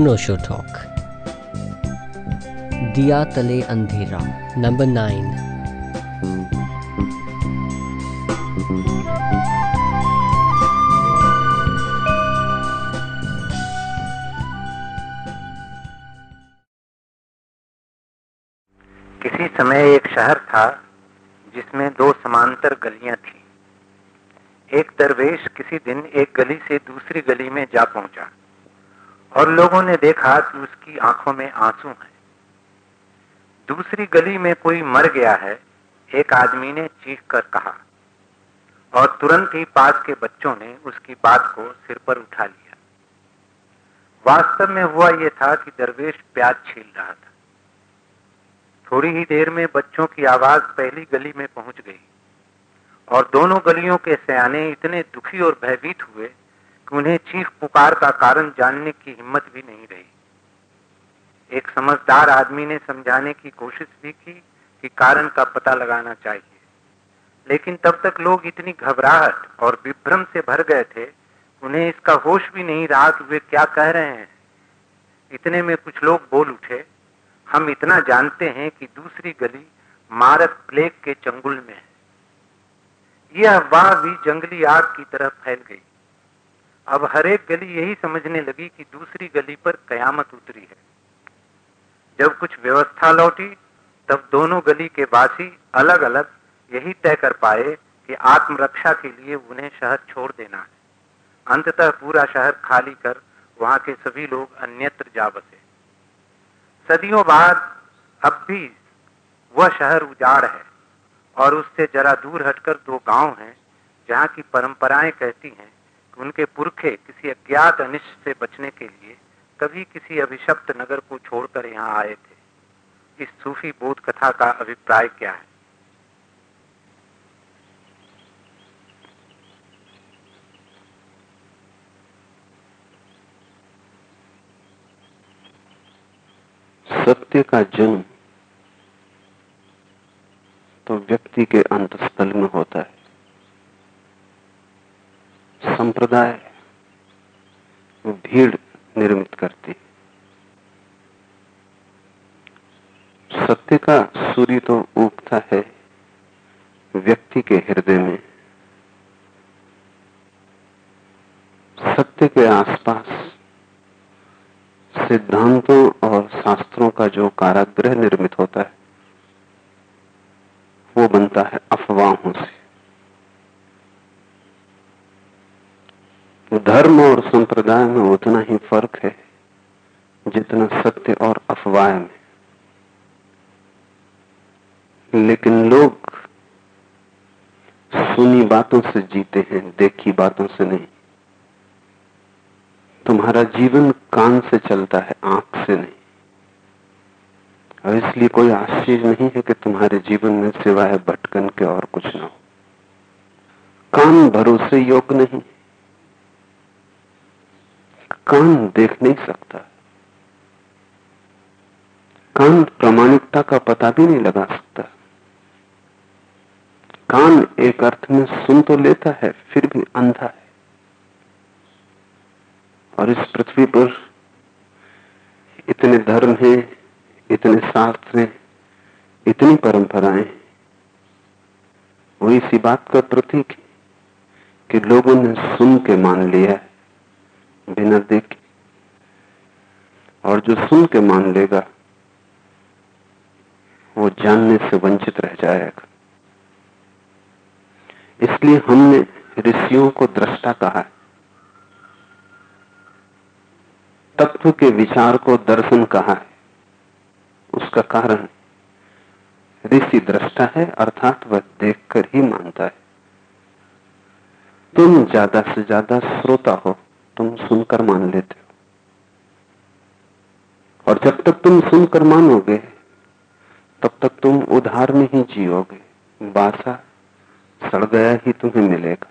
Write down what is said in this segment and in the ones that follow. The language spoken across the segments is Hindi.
अनोशो टॉक दिया तले अंधेरा नंबर नाइन किसी समय एक शहर था जिसमें दो समांतर गलियाँ थी। एक दरवेश किसी दिन एक गली से दूसरी गली में जा पहुँचा। और लोगों ने देखा कि उसकी आँखों में आँसू हैं। दूसरी गली में कोई मर गया है, एक आदमी ने चीख कर कहा और तुरंत ही पास के बच्चों ने उसकी बात को सिर पर उठा लिया। वास्तव में हुआ यह था कि दरवेश प्याज छील रहा था। थोड़ी ही देर में बच्चों की आवाज़ पहली गली में पहुँच गई और दोनों गलियों के सयाने इतने दुखी और भयभीत हुए उन्हें चीख पुकार का कारण जानने की हिम्मत भी नहीं रही। एक समझदार आदमी ने समझाने की कोशिश भी की कि कारण का पता लगाना चाहिए। लेकिन तब तक लोग इतनी घबराहट और विभ्रम से भर गए थे, उन्हें इसका होश भी नहीं रहा कि वे क्या कह रहे हैं। इतने में कुछ लोग बोल उठे, हम इतना जानते हैं कि दूसरी गली मारक प्लेग के चंगुल में है। यह अफवाह भी जंगली आग की तरह फैल गई। अब हर एक गली यही समझने लगी कि दूसरी गली पर कयामत उतरी है। जब कुछ व्यवस्था लौटी, तब दोनों गली के वासी अलग अलग यही तय कर पाए कि आत्मरक्षा के लिए उन्हें शहर छोड़ देना है। अंततः पूरा शहर खाली कर वहाँ के सभी लोग अन्यत्र जा बसे। सदियों बाद अब भी वह शहर उजाड़ है और उससे जरा दूर हटकर दो गाँव हैं जहाँ की परंपराएँ कहती हैं उनके पुरखे किसी अज्ञात अनिष्ट से बचने के लिए कभी किसी अभिशप्त नगर को छोड़कर यहाँ आए थे। इस सूफी बोध कथा का अभिप्राय क्या है? सत्य का जन्म तो व्यक्ति के अंतस्थल में होता है। संप्रदाय भीड़ निर्मित करती सत्य का सूर्य तो उगता है व्यक्ति के हृदय में। सत्य के आसपास सिद्धांतों और शास्त्रों का जो कारागृह निर्मित होता है, वो बनता है अफवाहों से। धर्म और संप्रदाय में उतना ही फ़र्क है जितना सत्य और अफवाह में। लेकिन लोग सुनी बातों से जीते हैं, देखी बातों से नहीं। तुम्हारा जीवन कान से चलता है, आँख से नहीं। और इसलिए कोई आश्चर्य नहीं है कि तुम्हारे जीवन में सिवाय भटकन के और कुछ ना हो। कान भरोसे योग्य नहीं। कान देख नहीं सकता। कान प्रामाणिकता का पता भी नहीं लगा सकता। कान एक अर्थ में सुन तो लेता है, फिर भी अंधा है। और इस पृथ्वी पर इतने धर्म हैं, इतने शास्त्र हैं, इतनी परंपराएँ वो इसी बात का प्रतीक कि लोगों ने सुन के मान लिया है। बिना देखे और जो सुन के मान लेगा, वो जानने से वंचित रह जाएगा। इसलिए हमने ऋषियों को दृष्टा कहा है। तत्व के विचार को दर्शन कहा है। उसका कारण, ऋषि दृष्टा है, अर्थात वह देखकर ही मानता है। तुम ज़्यादा से ज़्यादा श्रोता हो। तुम सुनकर मान लेते हो। और जब तक तुम सुनकर मानोगे, तब तक तुम उधार में ही जियोगे। बासा सड़ गया ही तुम्हें मिलेगा,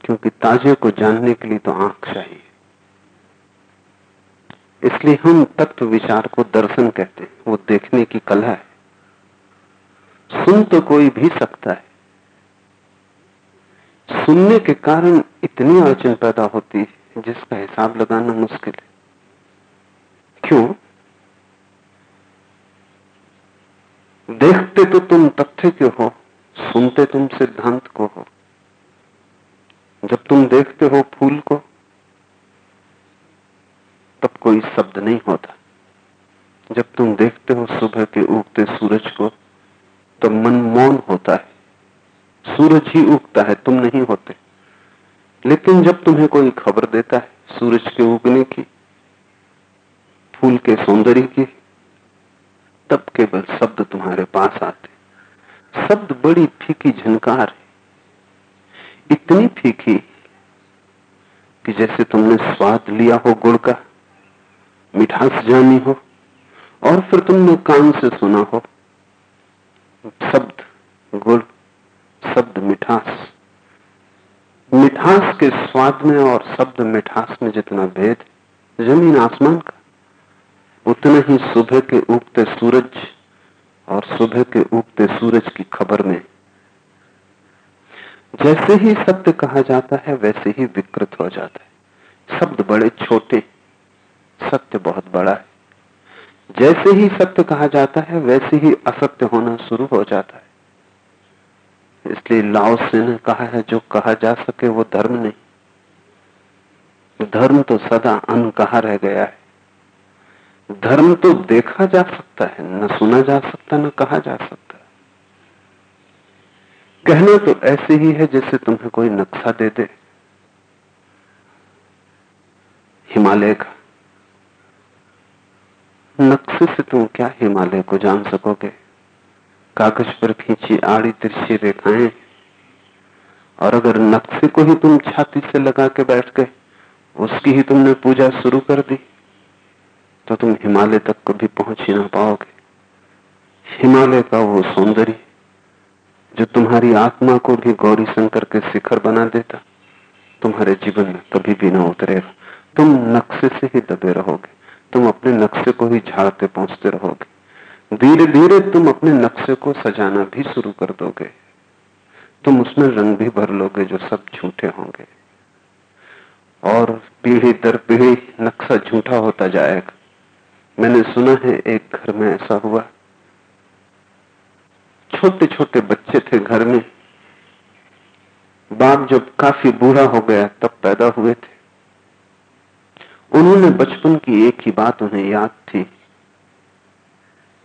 क्योंकि ताजे को जानने के लिए तो आँख चाहिए। इसलिए हम तत्व विचार को दर्शन कहते हैं, वो देखने की कला है। सुन तो कोई भी सकता है। सुनने के कारण इतनी अड़चन पैदा होती है जिसका हिसाब लगाना मुश्किल है। क्यों? देखते तो तुम तथ्य के हो, सुनते तुम सिद्धांत को हो। जब तुम देखते हो फूल को, तब कोई शब्द नहीं होता। जब तुम देखते हो सुबह के उगते सूरज को तो मन मौन होता है। सूरज ही उगता है, तुम नहीं होते। लेकिन जब तुम्हें कोई खबर देता है, सूरज के उगने की, फूल के सौंदर्य की, तब केवल शब्द तुम्हारे पास आते। शब्द बड़ी फीकी झनकार है। इतनी फीकी कि जैसे तुमने स्वाद लिया हो गुड़ का, मिठास जानी हो, और फिर तुमने कान से सुना हो, शब्द गुड़, शब्द मिठास। मिठास के स्वाद में और शब्द मिठास में जितना भेद, ज़मीन आसमान का। उतना ही सुबह के उगते सूरज और सुबह के उगते सूरज की खबर में। जैसे ही सत्य कहा जाता है, वैसे ही विकृत हो जाता है। शब्द बड़े छोटे, सत्य बहुत बड़ा है। जैसे ही सत्य कहा जाता है, वैसे ही असत्य होना शुरू हो जाता है। इसलिए लाओसे ने कहा है, जो कहा जा सके वो धर्म नहीं। धर्म तो सदा अन कहा रह गया है। धर्म तो देखा जा सकता है, न सुना जा सकता, न कहा जा सकता। है कहना तो ऐसे ही है जैसे तुम्हें कोई नक्शा दे दे। हिमालय का। नक्शे से तुम क्या हिमालय को जान सकोगे? कागज़ पर खींची आड़ी तिरछी रेखाएँ। और अगर नक्शे को ही तुम छाती से लगा के बैठ गए, उसकी ही तुमने पूजा शुरू कर दी तो तुम हिमालय तक कभी पहुँच ही ना पाओगे। हिमालय का वो सौंदर्य, जो तुम्हारी आत्मा को भी गौरी शंकर के शिखर बना देता, तुम्हारे जीवन में कभी भी ना उतरेगा। तुम नक्शे से ही दबे रहोगे, तुम अपने नक्शे को ही झाड़ते पहुँचते रहोगे। धीरे धीरे तुम अपने नक्शे को सजाना भी शुरू कर दोगे। तुम उसमें रंग भी भर लोगे जो सब झूठे होंगे। और पीढ़ी दर पीढ़ी नक्शा झूठा होता जाएगा। मैंने सुना है, एक घर में ऐसा हुआ। छोटे छोटे बच्चे थे घर में। बाप जब काफ़ी बूढ़ा हो गया, तब पैदा हुए थे। उन्होंने बचपन की एक ही बात उन्हें याद थी।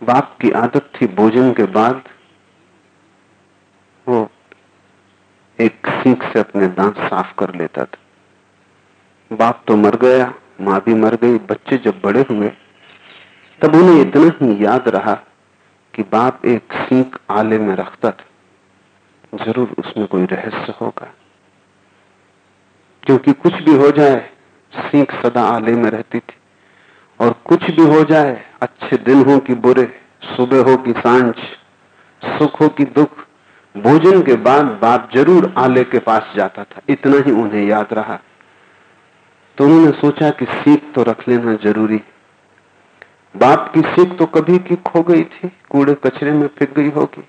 बाप की आदत थी भोजन के बाद, वो एक सीख से अपने दांत साफ़ कर लेता था। बाप तो मर गया, माँ भी मर गई, बच्चे जब बड़े हुए, तब उन्हें इतना ही याद रहा कि बाप एक सीख आले में रखता था। ज़रूर उसमें कोई रहस्य होगा। क्योंकि कुछ भी हो जाए, सीख सदा आले में रहती थी। और कुछ भी हो जाए अच्छे दिन हो कि बुरे, सुबह हो कि साँझ, सुख हो कि दुख, भोजन के बाद बाप ज़रूर आले के पास जाता था। इतना ही उन्हें याद रहा। तो उन्होंने सोचा कि सीख तो रख लेना ज़रूरी। बाप की सीख तो कभी की खो गई थी, कूड़े कचरे में फिक गई होगी।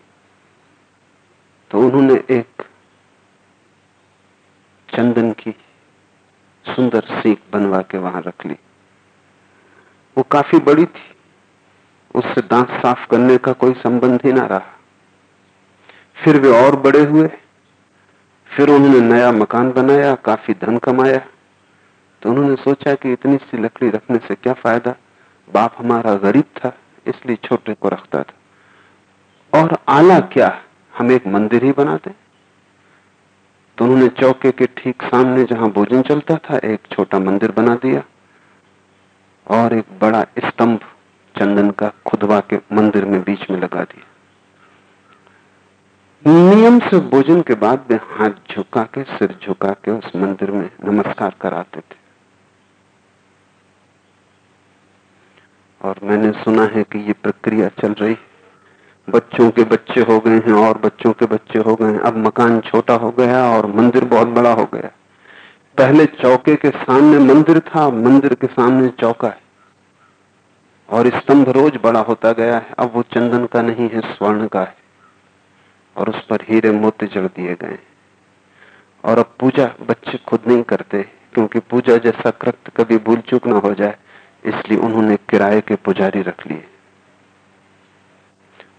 तो उन्होंने एक चंदन की सुंदर सीख बनवा के वहाँ रख ली। वो काफ़ी बड़ी थी उससे दांत साफ़ करने का कोई संबंध ही ना रहा। फिर वे और बड़े हुए। फिर उन्होंने नया मकान बनाया, काफ़ी धन कमाया। तो उन्होंने सोचा कि इतनी सी लकड़ी रखने से क्या फ़ायदा? बाप हमारा गरीब था, इसलिए छोटे को रखता था। और आला क्या? हम एक मंदिर ही बनाते तो उन्होंने चौके के ठीक सामने जहाँ भोजन चलता था, एक छोटा मंदिर बना दिया। और एक बड़ा स्तंभ चंदन का खुदवा के मंदिर में बीच में लगा दिया। नियम से भोजन के बाद वे हाथ झुका के, सिर झुका के उस मंदिर में नमस्कार कराते थे। और मैंने सुना है कि ये प्रक्रिया चल रही बच्चों के बच्चे हो गए हैं और बच्चों के बच्चे हो गए हैं। अब मकान छोटा हो गया और मंदिर बहुत बड़ा हो गया। पहले चौके के सामने मंदिर था, मंदिर के सामने चौका है। और स्तंभ रोज बड़ा होता गया है। अब वो चंदन का नहीं है, स्वर्ण का है। और उस पर हीरे मोती जड़ दिए गए और अब पूजा बच्चे खुद नहीं करते, क्योंकि पूजा जैसा कृत्य कभी भूल चूक ना हो जाए, इसलिए उन्होंने किराए के पुजारी रख लिए।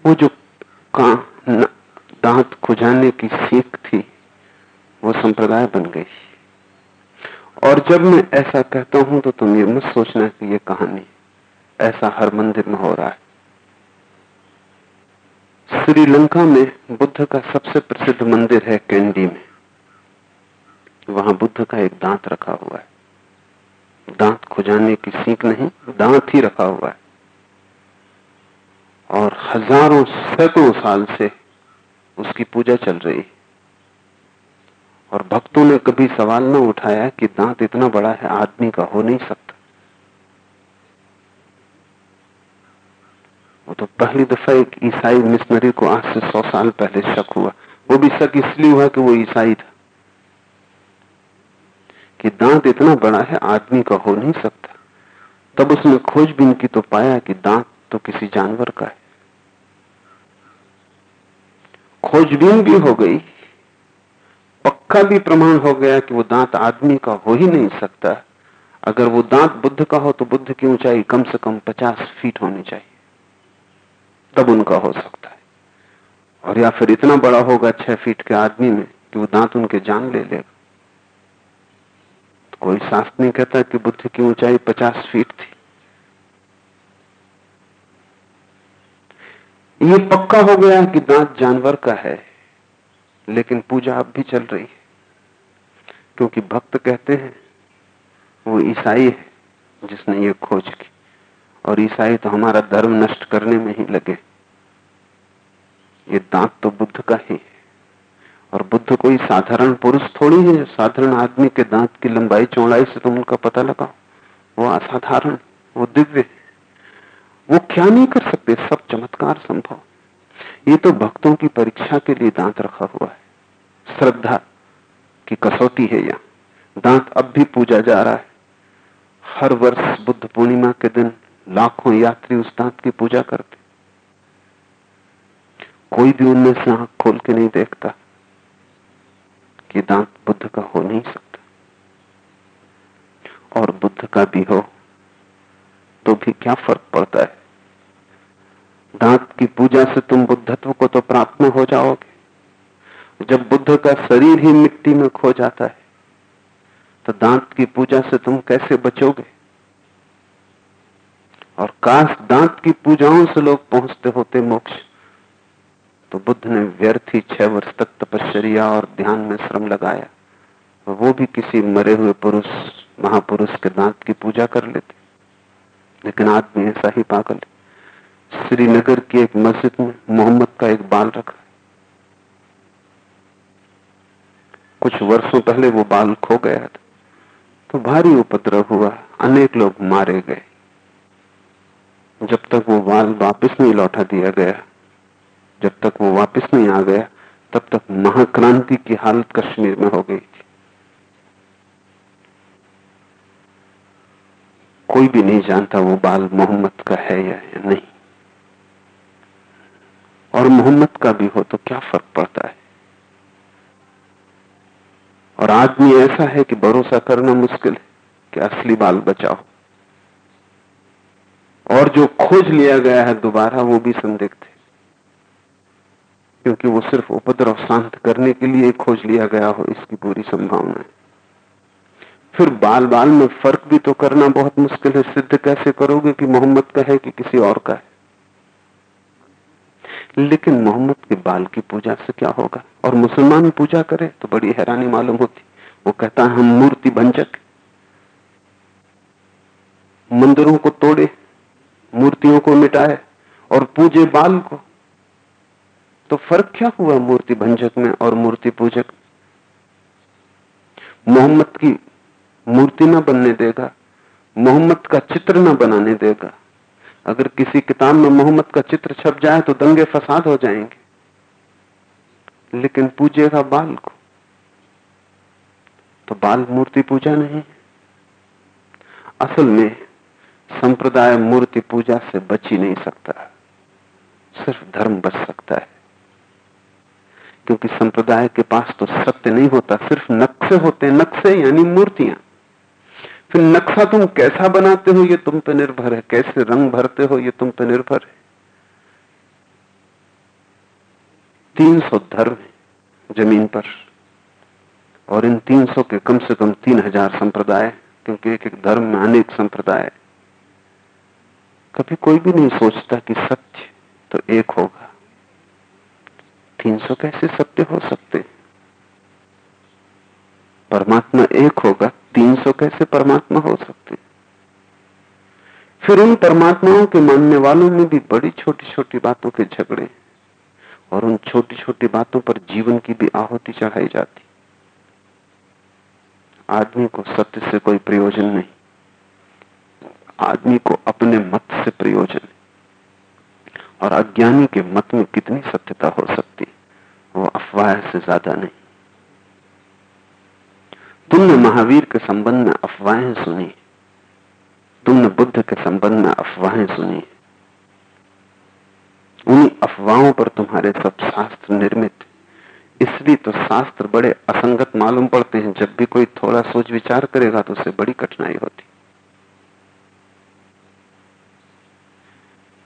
वो जो का दांत खुजाने की सीख थी, वो संप्रदाय बन गई। और जब मैं ऐसा कहता हूँ तो तुम ये मत सोचना कि ये कहानी ऐसा हर मंदिर में हो रहा है। श्रीलंका में बुद्ध का सबसे प्रसिद्ध मंदिर है कैंडी में। वहाँ बुद्ध का एक दांत रखा हुआ है। दांत खुजाने की सीख नहीं, दांत ही रखा हुआ है। और हज़ारों, सैकड़ों साल से उसकी पूजा चल रही और भक्तों ने कभी सवाल न उठाया कि दांत इतना बड़ा है, आदमी का हो नहीं सकता। वो तो पहली दफ़ा एक ईसाई मिशनरी को आज से सौ साल पहले शक हुआ। वो भी शक इसलिए हुआ कि वो ईसाई था कि दांत इतना बड़ा है, आदमी का हो नहीं सकता। तब उसने खोजबीन की तो पाया कि दांत तो किसी जानवर का है। खोजबीन भी हो गई, पक्का भी प्रमाण हो गया कि वो दांत आदमी का हो ही नहीं सकता। अगर वो दांत बुद्ध का हो तो बुद्ध की ऊंचाई कम से कम पचास फीट होनी चाहिए। तब उनका हो सकता है। और या फिर इतना बड़ा होगा छह फीट के आदमी में कि वो दांत उनके जान ले लेगा। तो कोई शास्त्र नहीं कहता कि बुद्ध की ऊंचाई पचास फीट थी। ये पक्का हो गया कि दांत जानवर का है, लेकिन पूजा अब भी चल रही है। क्योंकि भक्त कहते हैं, वो ईसाई है जिसने ये खोज की। और ईसाई तो हमारा धर्म नष्ट करने में ही लगे। ये दांत तो बुद्ध का ही है। और बुद्ध कोई साधारण पुरुष थोड़ी है, साधारण आदमी के दांत की लंबाई, चौड़ाई से तुम उनका पता लगाओ। वो असाधारण, वो दिव्य वो क्या नहीं कर सकते, सब चमत्कार संभव। ये तो भक्तों की परीक्षा के लिए दांत रखा हुआ है। श्रद्धा की कसौटी है यहाँ। दांत अब भी पूजा जा रहा है। हर वर्ष बुद्ध पूर्णिमा के दिन लाखों यात्री उस दांत की पूजा करते। कोई भी उनमें से आँख खोल के नहीं देखता कि दांत बुद्ध का हो नहीं सकता। और बुद्ध का भी हो तो भी क्या फ़र्क पड़ता है? दांत की पूजा से तुम बुद्धत्व को तो प्राप्त में हो जाओगे। जब बुद्ध का शरीर ही मिट्टी में खो जाता है तो दांत की पूजा से तुम कैसे बचोगे? और काश दांत की पूजाओं से लोग पहुँचते होते मोक्ष। तो बुद्ध ने व्यर्थ ही छह वर्ष तक तपश्चर्या और ध्यान में श्रम लगाया। वो भी किसी मरे हुए पुरुष, महापुरुष के दांत की पूजा कर लेते। लेकिन आदमी ऐसा ही पागल श्रीनगर की एक मस्जिद में मोहम्मद का एक बाल रखा। कुछ वर्षों पहले वो बाल खो गया था। तो भारी उपद्रव हुआ। अनेक लोग मारे गए। जब तक वो बाल वापस नहीं लौटा दिया गया जब तक वो वापस नहीं आ गया तब तक महाक्रांति की हालत कश्मीर में हो गई थी। कोई भी नहीं जानता वो बाल मोहम्मद का है या, नहीं। और मोहम्मद का भी हो तो क्या फ़र्क पड़ता है? और आदमी ऐसा है कि भरोसा करना मुश्किल है कि असली बाल बचाओ। और जो खोज लिया गया है दोबारा, वो भी संदिग्ध है। क्योंकि वो सिर्फ़ उपद्रव शांत करने के लिए खोज लिया गया हो, इसकी पूरी संभावना है। फिर बाल बाल में फ़र्क भी तो करना बहुत मुश्किल है। सिद्ध कैसे करोगे कि मोहम्मद का है कि किसी और का है? लेकिन मोहम्मद के बाल की पूजा से क्या होगा? और मुसलमान पूजा करे तो बड़ी हैरानी मालूम होती। वो कहता है, हम मूर्ति भंजक मंदिरों को तोड़े मूर्तियों को मिटाए और पूजे बाल को। तो फ़र्क क्या हुआ मूर्ति भंजक में और मूर्ति पूजक? मोहम्मद की मूर्ति ना बनने देगा, मोहम्मद का चित्र ना बनाने देगा। अगर किसी किताब में मोहम्मद का चित्र छप जाए तो दंगे फसाद हो जाएँगे। लेकिन पूजेगा बाल को। तो बाल मूर्ति पूजा नहीं असल में संप्रदाय मूर्ति पूजा से बच ही नहीं सकता। सिर्फ़ धर्म बच सकता है। क्योंकि संप्रदाय के पास तो सत्य नहीं होता, सिर्फ़ नक्शे होते हैं, नक्शे यानी मूर्तियाँ। फिर नक्शा तुम कैसा बनाते हो, ये तुम पे निर्भर है। कैसे रंग भरते हो, ये तुम पे निर्भर है। तीन सौ धर्म है ज़मीन पर, और इन तीन सौ के कम से कम तीन हज़ार संप्रदाय क्योंकि एक एक धर्म में अनेक संप्रदाय कभी कोई भी नहीं सोचता कि सत्य तो एक होगा। तीन सौ कैसे सत्य हो सकते? परमात्मा एक होगा, तीन सौ कैसे परमात्मा हो सकते? फिर उन परमात्माओं के मानने वालों में भी बड़ी छोटी छोटी बातों के झगड़े और उन छोटी छोटी बातों पर जीवन की भी आहुति चढ़ाई जाती। आदमी को सत्य से कोई प्रयोजन नहीं। आदमी को अपने मत से प्रयोजन और अज्ञानी के मत में कितनी सत्यता हो सकती वो अफवाह से ज़्यादा नहीं। तुमने महावीर के संबंध में अफवाहें सुनी तुमने बुद्ध के संबंध में अफवाहें सुनी उन्हीं अफवाहों पर तुम्हारे सब शास्त्र निर्मित इसलिए तो शास्त्र बड़े असंगत मालूम पड़ते हैं। जब भी कोई थोड़ा सोच विचार करेगा तो उसे बड़ी कठिनाई होती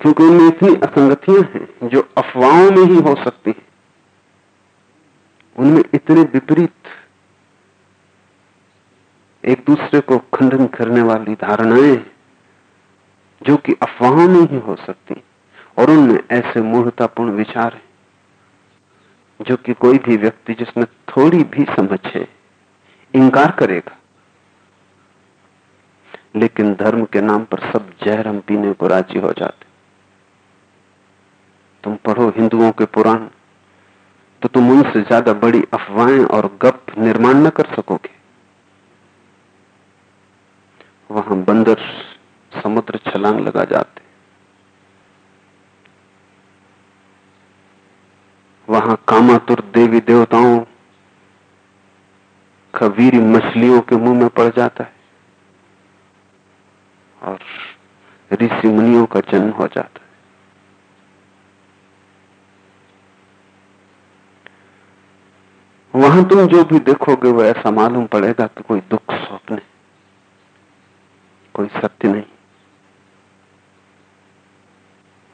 क्योंकि उनमें इतनी असंगतियाँ हैं जो अफवाहों में ही हो सकती हैं। उनमें इतने विपरीत एक दूसरे को खंडन करने वाली धारणाएँ जो कि अफवाहों में ही हो सकती और उनमें ऐसे मूर्तापूर्ण विचार है, जो कि कोई भी व्यक्ति जिसमें थोड़ी भी समझ है इंकार करेगा। लेकिन धर्म के नाम पर सब जहर हम पीने को राज़ी हो जाते तुम पढ़ो हिंदुओं के पुराण तो तुम उनसे ज़्यादा बड़ी अफवाहें और गप निर्माण न कर सकोगे। वहाँ बंदर समुद्र छलांग लगा जाते। वहाँ कामातुर देवी देवताओं का वीर मछलियों के मुँह में पड़ जाता है, और ऋषि मुनियों का जन्म हो जाता है। वहाँ तुम जो भी देखोगे वो ऐसा मालूम पड़ेगा कि कोई दुख स्वप्न है कोई सत्य नहीं।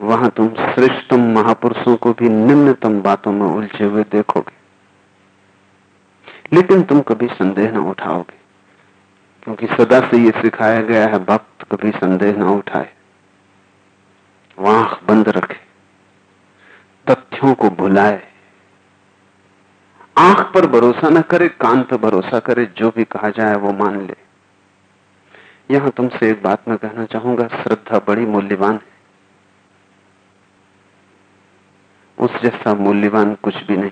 वहाँ तुम श्रेष्ठतम महापुरुषों को भी निम्नतम बातों में उलझे हुए देखोगे। लेकिन तुम कभी संदेह न उठाओगे, क्योंकि सदा से ये सिखाया गया है, भक्त कभी संदेह न उठाए। वाह बंद रखे, तथ्यों को भुलाए। आँख पर भरोसा ना करे, कान पर भरोसा करे, जो भी कहा जाए वो मान ले। यहाँ तुमसे एक बात मैं कहना चाहूँगा, श्रद्धा बड़ी मूल्यवान है। उस जैसा मूल्यवान कुछ भी नहीं।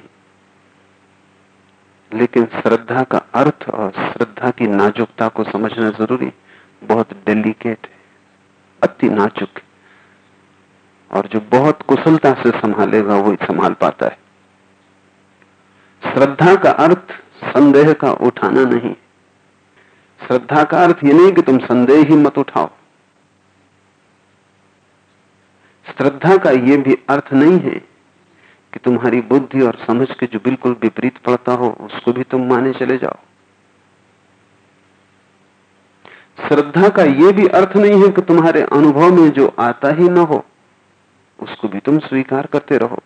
लेकिन श्रद्धा का अर्थ और श्रद्धा की नाजुकता को समझना ज़रूरी, बहुत डेलिकेट है, अति नाजुक और जो बहुत कुशलता से संभालेगा वही संभाल पाता है। श्रद्धा का अर्थ संदेह का उठाना नहीं। श्रद्धा का अर्थ ये नहीं कि तुम संदेह ही मत उठाओ। श्रद्धा का ये भी अर्थ नहीं है कि तुम्हारी बुद्धि और समझ के जो बिल्कुल विपरीत पड़ता हो, उसको भी तुम माने चले जाओ। श्रद्धा का यह भी अर्थ नहीं है कि तुम्हारे अनुभव में जो आता ही न हो, उसको भी तुम स्वीकार करते रहो।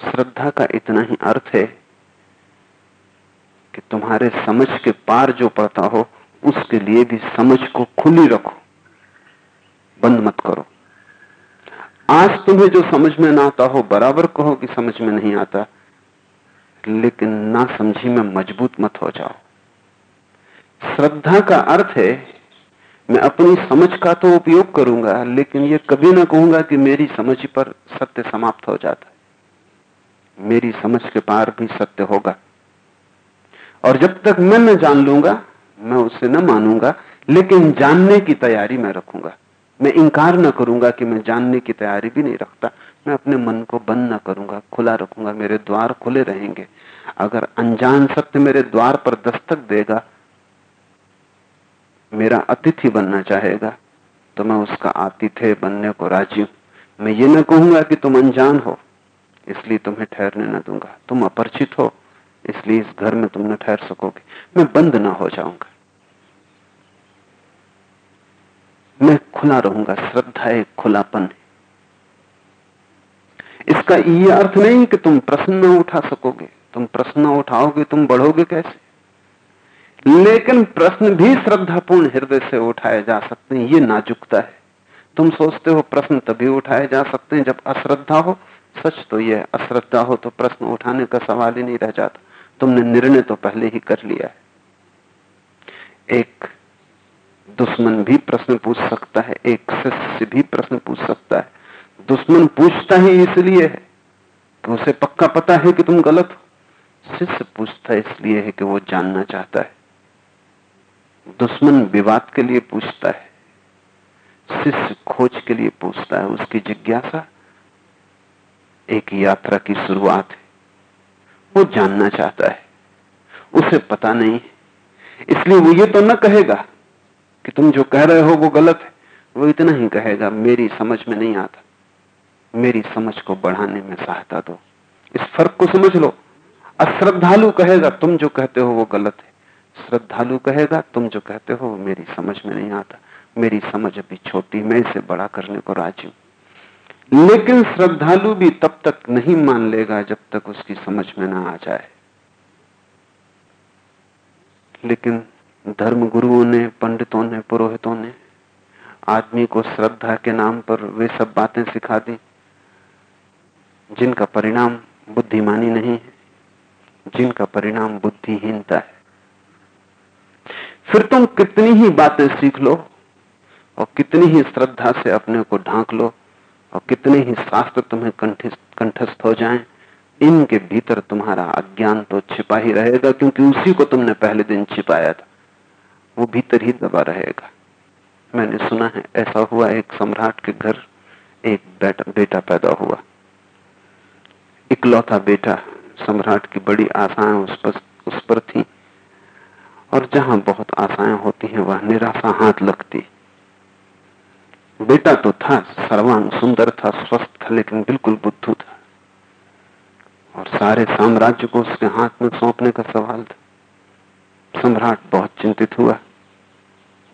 श्रद्धा का इतना ही अर्थ है कि तुम्हारे समझ के पार जो पड़ता हो, उसके लिए भी समझ को खुली रखो। बंद मत करो। आज तुम्हें जो समझ में ना आता हो, बराबर कहो कि समझ में नहीं आता, लेकिन ना समझी में मज़बूत मत हो जाओ। श्रद्धा का अर्थ है, मैं अपनी समझ का तो उपयोग करूँगा, लेकिन ये कभी ना कहूँगा कि मेरी समझ पर सत्य समाप्त हो जाता। मेरी समझ के पार भी सत्य होगा। और जब तक मैं न जान लूँगा, मैं उसे न मानूँगा, लेकिन जानने की तैयारी मैं रखूँगा। मैं इंकार न करूँगा कि मैं जानने की तैयारी भी नहीं रखता। मैं अपने मन को बंद न करूँगा, खुला रखूँगा, मेरे द्वार खुले रहेंगे। अगर अनजान सत्य मेरे द्वार पर दस्तक देगा, मेरा अतिथि बनना चाहेगा तो मैं उसका आतिथ्य बनने को राज़ी हूँ। मैं ये न कहूँगा कि तुम अनजान हो। इसलिए तुम्हें ठहरने न दूँगा। तुम अपरिचित हो, इसलिए इस घर में तुम न ठहर सकोगे। मैं बंद ना हो जाऊँगा। मैं खुला रहूँगा। श्रद्धा एक खुलापन है। इसका ये अर्थ नहीं कि तुम प्रश्न न उठा सकोगे। तुम प्रश्न उठाओगे, तुम बढ़ोगे कैसे? लेकिन प्रश्न भी श्रद्धापूर्ण हृदय से उठाए जा सकते हैं। ये नाजुकता है। तुम सोचते हो प्रश्न तभी उठाए जा सकते हैं जब अश्रद्धा हो सच तो यह अश्रद्धा हो तो प्रश्न उठाने का सवाल ही नहीं रह जाता। तुमने निर्णय तो पहले ही कर लिया है। एक दुश्मन भी प्रश्न पूछ सकता है, एक शिष्य भी प्रश्न पूछ सकता है। दुश्मन पूछता ही इसलिए है कि उसे पक्का पता है कि तुम गलत हो। शिष्य पूछता इसलिए है कि वो जानना चाहता है। दुश्मन विवाद के लिए पूछता है, शिष्य खोज के लिए पूछता है, उसकी जिज्ञासा एक यात्रा की शुरुआत है। वो जानना चाहता है। उसे पता नहीं इसलिए वो ये तो न कहेगा कि तुम जो कह रहे हो वो गलत है। वो इतना ही कहेगा, मेरी समझ में नहीं आता। मेरी समझ को बढ़ाने में सहायता दो। इस फ़र्क को समझ लो। अश्रद्धालु कहेगा, तुम जो कहते हो वो गलत है। श्रद्धालु कहेगा, तुम जो कहते हो वो मेरी समझ में नहीं आता। मेरी समझ अभी छोटी, मैं इसे बड़ा करने को राज़ी हूँ। लेकिन श्रद्धालु भी तब तक नहीं मान लेगा जब तक उसकी समझ में ना आ जाए। लेकिन धर्म गुरुओं ने, पंडितों ने, पुरोहितों ने, आदमी को श्रद्धा के नाम पर वे सब बातें सिखा दी, जिनका परिणाम बुद्धिमानी नहीं है, जिनका परिणाम बुद्धिहीनता है। फिर तुम कितनी ही बातें सीख लो और कितनी ही श्रद्धा से अपने को ढांक लो और कितने ही शास्त्र तुम्हें कंठस्थ हो जाएँ, इनके भीतर तुम्हारा अज्ञान तो छिपा ही रहेगा क्योंकि उसी को तुमने पहले दिन छिपाया था। वो भीतर ही दबा रहेगा। मैंने सुना है ऐसा हुआ एक सम्राट के घर एक बेटा बेटा पैदा हुआ। इकलौता बेटा सम्राट की बड़ी आशाएँ उस पर उस पर थी और जहाँ बहुत आशाएँ होती हैं वह निराशा हाथ लगती। बेटा तो था, सर्वांग सुंदर था, स्वस्थ था, लेकिन बिल्कुल बुद्धू था। और सारे साम्राज्य को उसके हाथ में सौंपने का सवाल था। सम्राट बहुत चिंतित हुआ।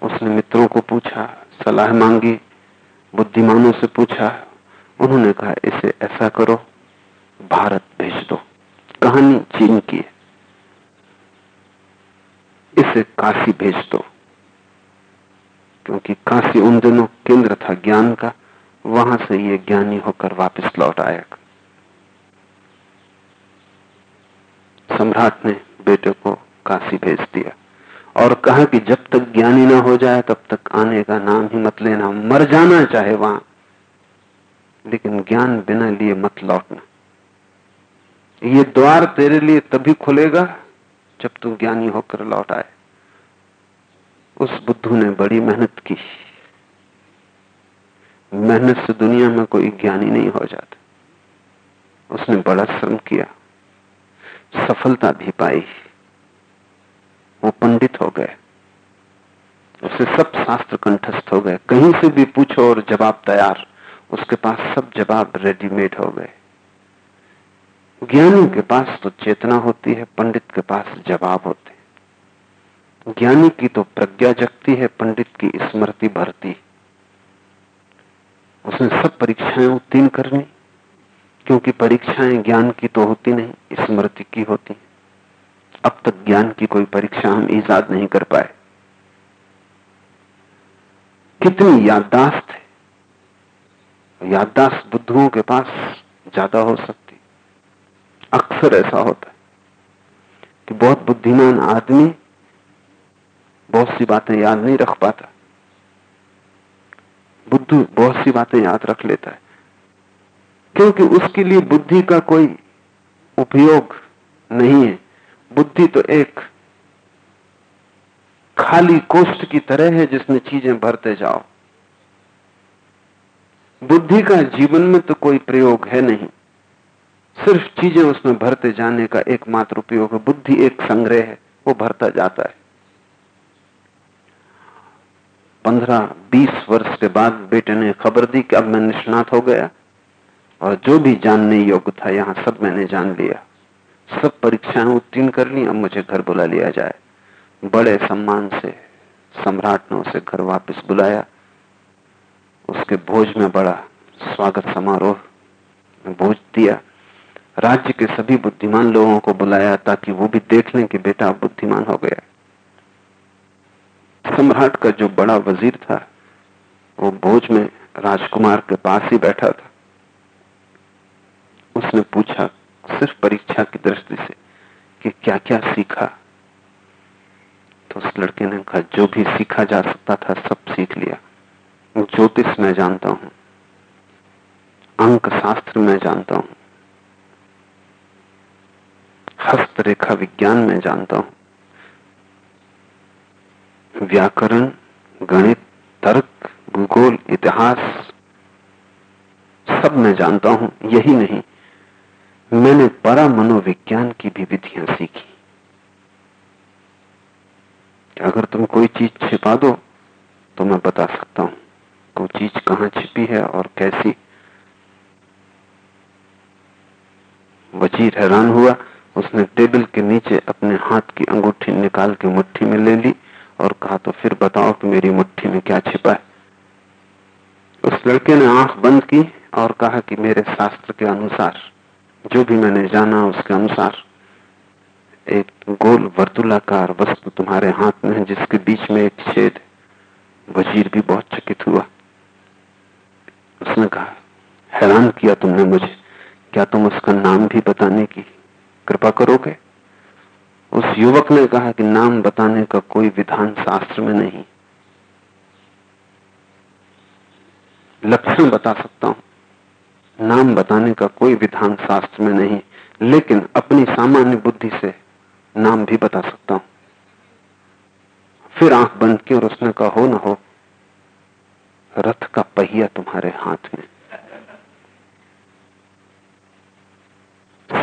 उसने मित्रों को पूछा, सलाह मांगी, बुद्धिमानों से पूछा। उन्होंने कहा, इसे ऐसा करो, भारत भेज दो। कहानी चीन की है। इसे काशी भेज दो। क्योंकि काशी उन दिनों था ज्ञान का, वहाँ से ये ज्ञानी होकर वापस लौट आएगा सम्राट ने बेटे को काशी भेज दिया और कहा कि जब तक ज्ञानी ना हो जाए, तब तक आने का नाम ही मत लेना, मर जाना चाहे वहाँ। लेकिन ज्ञान बिना लिए मत लौटना। ये द्वार तेरे लिए तभी खुलेगा जब तू ज्ञानी होकर लौट आए। उस बुद्धू ने बड़ी मेहनत की। मेहनत से दुनिया में कोई ज्ञानी नहीं हो जाता। उसने बड़ा श्रम किया, सफलता भी पाई। वो पंडित हो गए। उसे सब शास्त्र कंठस्थ हो गए। कहीं से भी पूछो और जवाब तैयार। उसके पास सब जवाब रेडीमेड हो गए। ज्ञानी के पास तो चेतना होती है, पंडित के पास जवाब होते ज्ञानी की तो प्रज्ञा जगती है, पंडित की स्मृति भरती। उसने सब परीक्षाएँ उत्तीर्ण करनी क्योंकि परीक्षाएँ ज्ञान की तो होती नहीं, स्मृति की होती। अब तक ज्ञान की कोई परीक्षा हम ईजाद नहीं कर पाए। कितनी याददाश्त है। याददाश्त बुद्धुओं के पास ज़्यादा हो सकती। अक्सर ऐसा होता है कि बहुत बुद्धिमान आदमी बहुत सी बातें याद नहीं रख पाता। बुद्धू बहुत सी बातें याद रख लेता है। क्योंकि उसके लिए बुद्धि का कोई उपयोग नहीं है। बुद्धि तो एक खाली कोष्ठ की तरह है जिसमें चीज़ें भरते जाओ। बुद्धि का जीवन में तो कोई प्रयोग है नहीं। सिर्फ़ चीज़ें उसमें भरते जाने का एकमात्र उपयोग है। बुद्धि एक संग्रह है, वो भरता जाता है। पंद्रह, बीस वर्ष के बाद बेटे ने खबर दी कि अब मैं निष्णात हो गया और जो भी जानने योग्य था, यहाँ सब मैंने जान लिया। सब परीक्षाएँ उत्तीर्ण कर ली, अब मुझे घर बुला लिया जाए। बड़े सम्मान से, सम्राट ने उसे घर वापस बुलाया। उसके भोज में बड़ा स्वागत समारोह भोज दिया। राज्य के सभी बुद्धिमान लोगों को बुलाया ताकि वो भी देख लें कि बेटा बुद्धिमान हो गया। सम्राट का जो बड़ा वज़ीर था, वो भोज में राजकुमार के पास ही बैठा था। उसने पूछा, सिर्फ़ परीक्षा की दृष्टि से कि क्या क्या सीखा? तो उस लड़के ने कहा, जो भी सीखा जा सकता था, सब सीख लिया। ज्योतिष में जानता हूँ। अंक शास्त्र में जानता हूँ। हस्तरेखा विज्ञान में जानता हूँ। व्याकरण, गणित, तर्क, भूगोल, इतिहास, सब मैं जानता हूँ, यही नहीं। मैंने परा मनोविज्ञान की भी विधियाँ सीखी। अगर तुम कोई चीज़ छिपा दो तो मैं बता सकता हूँ वो चीज़ कहाँ छिपी है और कैसी। वज़ीर हैरान हुआ, उसने टेबल के नीचे अपने हाथ की अंगूठी निकाल के मुट्ठी में ले ली। और कहा तो फिर बताओ कि मेरी मुट्ठी में क्या छिपा है? उस लड़के ने आँख बंद की और कहा कि मेरे शास्त्र के अनुसार, जो भी मैंने जाना उसके अनुसार, एक गोल वर्तुलाकार वस्तु तुम्हारे हाथ में है, जिसके बीच में एक छेद वज़ीर भी बहुत चकित हुआ। उसने कहा, हैरान किया तुमने मुझे। क्या तुम उसका नाम भी बताने की कृपा करोगे? उस युवक ने कहा कि नाम बताने का कोई विधान शास्त्र में नहीं। लक्षण बता सकता हूँ। नाम बताने का कोई विधान शास्त्र में नहीं, लेकिन अपनी सामान्य बुद्धि से नाम भी बता सकता हूँ। फिर आँख बंद की और उसने कहा, हो ना हो, रथ का पहिया तुम्हारे हाथ में।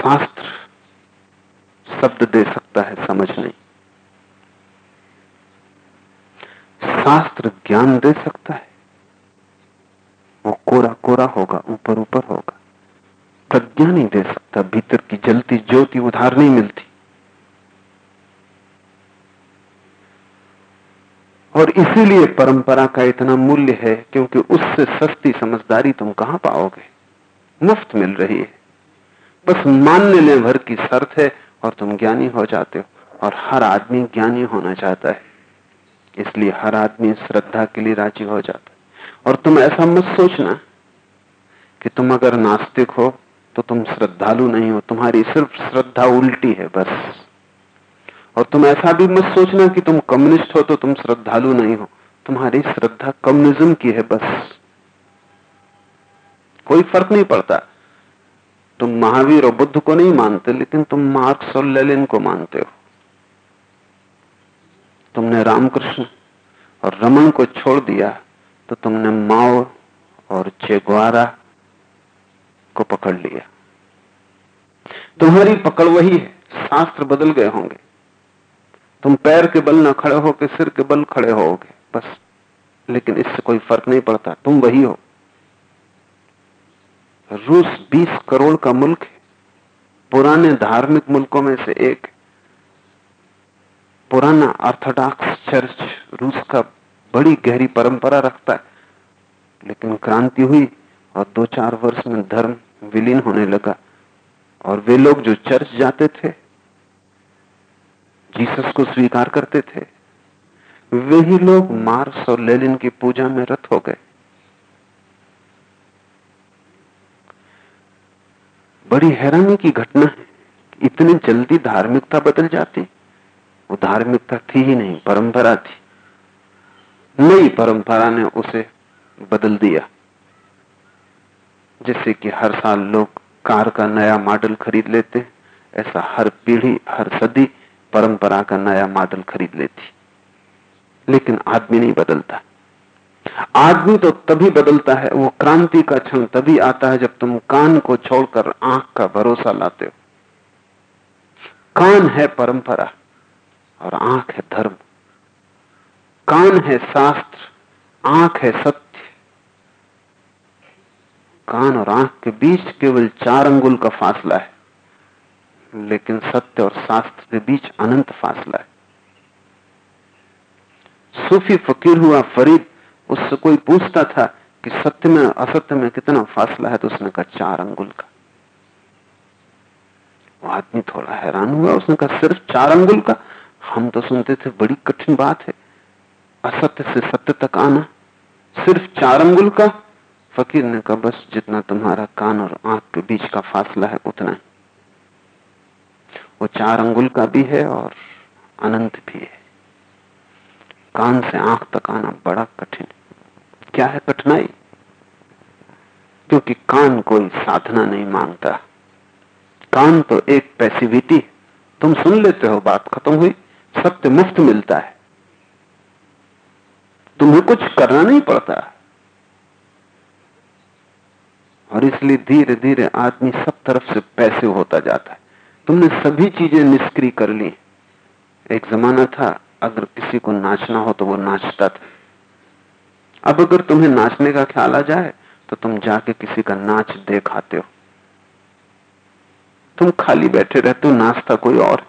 शास्त्र शब्द दे सकता है, समझ नहीं। शास्त्र ज्ञान दे सकता है। वो कोरा कोरा होगा ऊपर ऊपर होगा। प्रज्ञा नहीं दे सकता, भीतर की जलती ज्योति उधार नहीं मिलती। और इसीलिए परंपरा का इतना मूल्य है, क्योंकि उससे सस्ती समझदारी तुम कहाँ पाओगे? मुफ़्त मिल रही है। बस मान लेने भर की शर्त है और तुम ज्ञानी हो जाते हो। और हर आदमी ज्ञानी होना चाहता है। इसलिए हर आदमी श्रद्धा के लिए राज़ी हो जाता है। और तुम ऐसा मत सोचना कि तुम अगर नास्तिक हो तो तुम श्रद्धालु नहीं हो। तुम्हारी सिर्फ़ श्रद्धा उल्टी है बस। और तुम ऐसा भी मत सोचना कि तुम कम्युनिस्ट हो तो तुम श्रद्धालु नहीं हो। तुम्हारी श्रद्धा कम्युनिज्म की है बस। कोई फ़र्क नहीं पड़ता। तुम महावीर और बुद्ध को नहीं मानते, लेकिन तुम मार्क्स और लेलिन को मानते हो। तुमने रामकृष्ण और रमन को छोड़ दिया तो तुमने माओ और चेगवारा को पकड़ लिया। तुम्हारी पकड़ वही है, शास्त्र बदल गए होंगे। तुम पैर के बल ना खड़े हो के सिर के बल खड़े होगे, बस। लेकिन इससे कोई फ़र्क नहीं पड़ता, तुम वही हो। रूस 20 करोड़ का मुल्क है। पुराने धार्मिक मुल्कों में से एक। पुराना ऑर्थोडॉक्स चर्च रूस का बड़ी गहरी परंपरा रखता है। लेकिन क्रांति हुई और दो चार वर्ष में धर्म विलीन होने लगा। और वे लोग जो चर्च जाते थे, जीसस को स्वीकार करते थे, वे ही लोग मार्स और लेलिन की पूजा में रत हो गए। बड़ी हैरानी की घटना है इतनी जल्दी धार्मिकता बदल जाती। वो धार्मिकता थी ही नहीं, परंपरा थी। नई परंपरा ने उसे बदल दिया। जैसे कि हर साल लोग कार का नया मॉडल खरीद लेते, ऐसा हर पीढ़ी, हर सदी परंपरा का नया मॉडल खरीद लेती। लेकिन आदमी नहीं बदलता। आदमी तो तभी बदलता है, वो क्रांति का क्षण तभी आता है जब तुम कान को छोड़कर आँख का भरोसा लाते हो। कान है परंपरा और आँख है धर्म। कान है शास्त्र, आँख है सत्य। कान और आँख के बीच केवल चार अंगुल का फासला है, लेकिन सत्य और शास्त्र के बीच अनंत फासला है। सूफी फकीर हुआ फरीद उससे कोई पूछता था कि सत्य में, असत्य में कितना फासला है तो उसने कहा, चार अंगुल का। वो आदमी थोड़ा हैरान हुआ, उसने कहा, सिर्फ़ चार अंगुल का? हम तो सुनते थे, बड़ी कठिन बात है। असत्य से सत्य तक आना। सिर्फ़ चार अंगुल का? फकीर ने कहा, बस जितना तुम्हारा कान और आँख के बीच का फासला है, उतना ही। वो चार अंगुल का भी है और अनंत भी है। कान से आँख तक आना बड़ा कठिन क्या है कठिनाई? क्योंकि कान कोई साधना नहीं माँगता कान तो एक पैसिविटी। तुम सुन लेते हो, बात खत्म हुई। सत्य मुफ़्त मिलता है। तुम्हें कुछ करना नहीं पड़ता। और इसलिए धीरे धीरे आदमी सब तरफ़ से पैसे होता जाता है। तुमने सभी चीज़ें निष्क्रिय कर ली। एक जमाना था, अगर किसी को नाचना हो तो वो नाचता था। अब अगर तुम्हें नाचने का ख्याल आ जाए तो तुम जाके किसी का नाच देख आते हो। तुम खाली बैठे रहते हो, नाचता कोई और।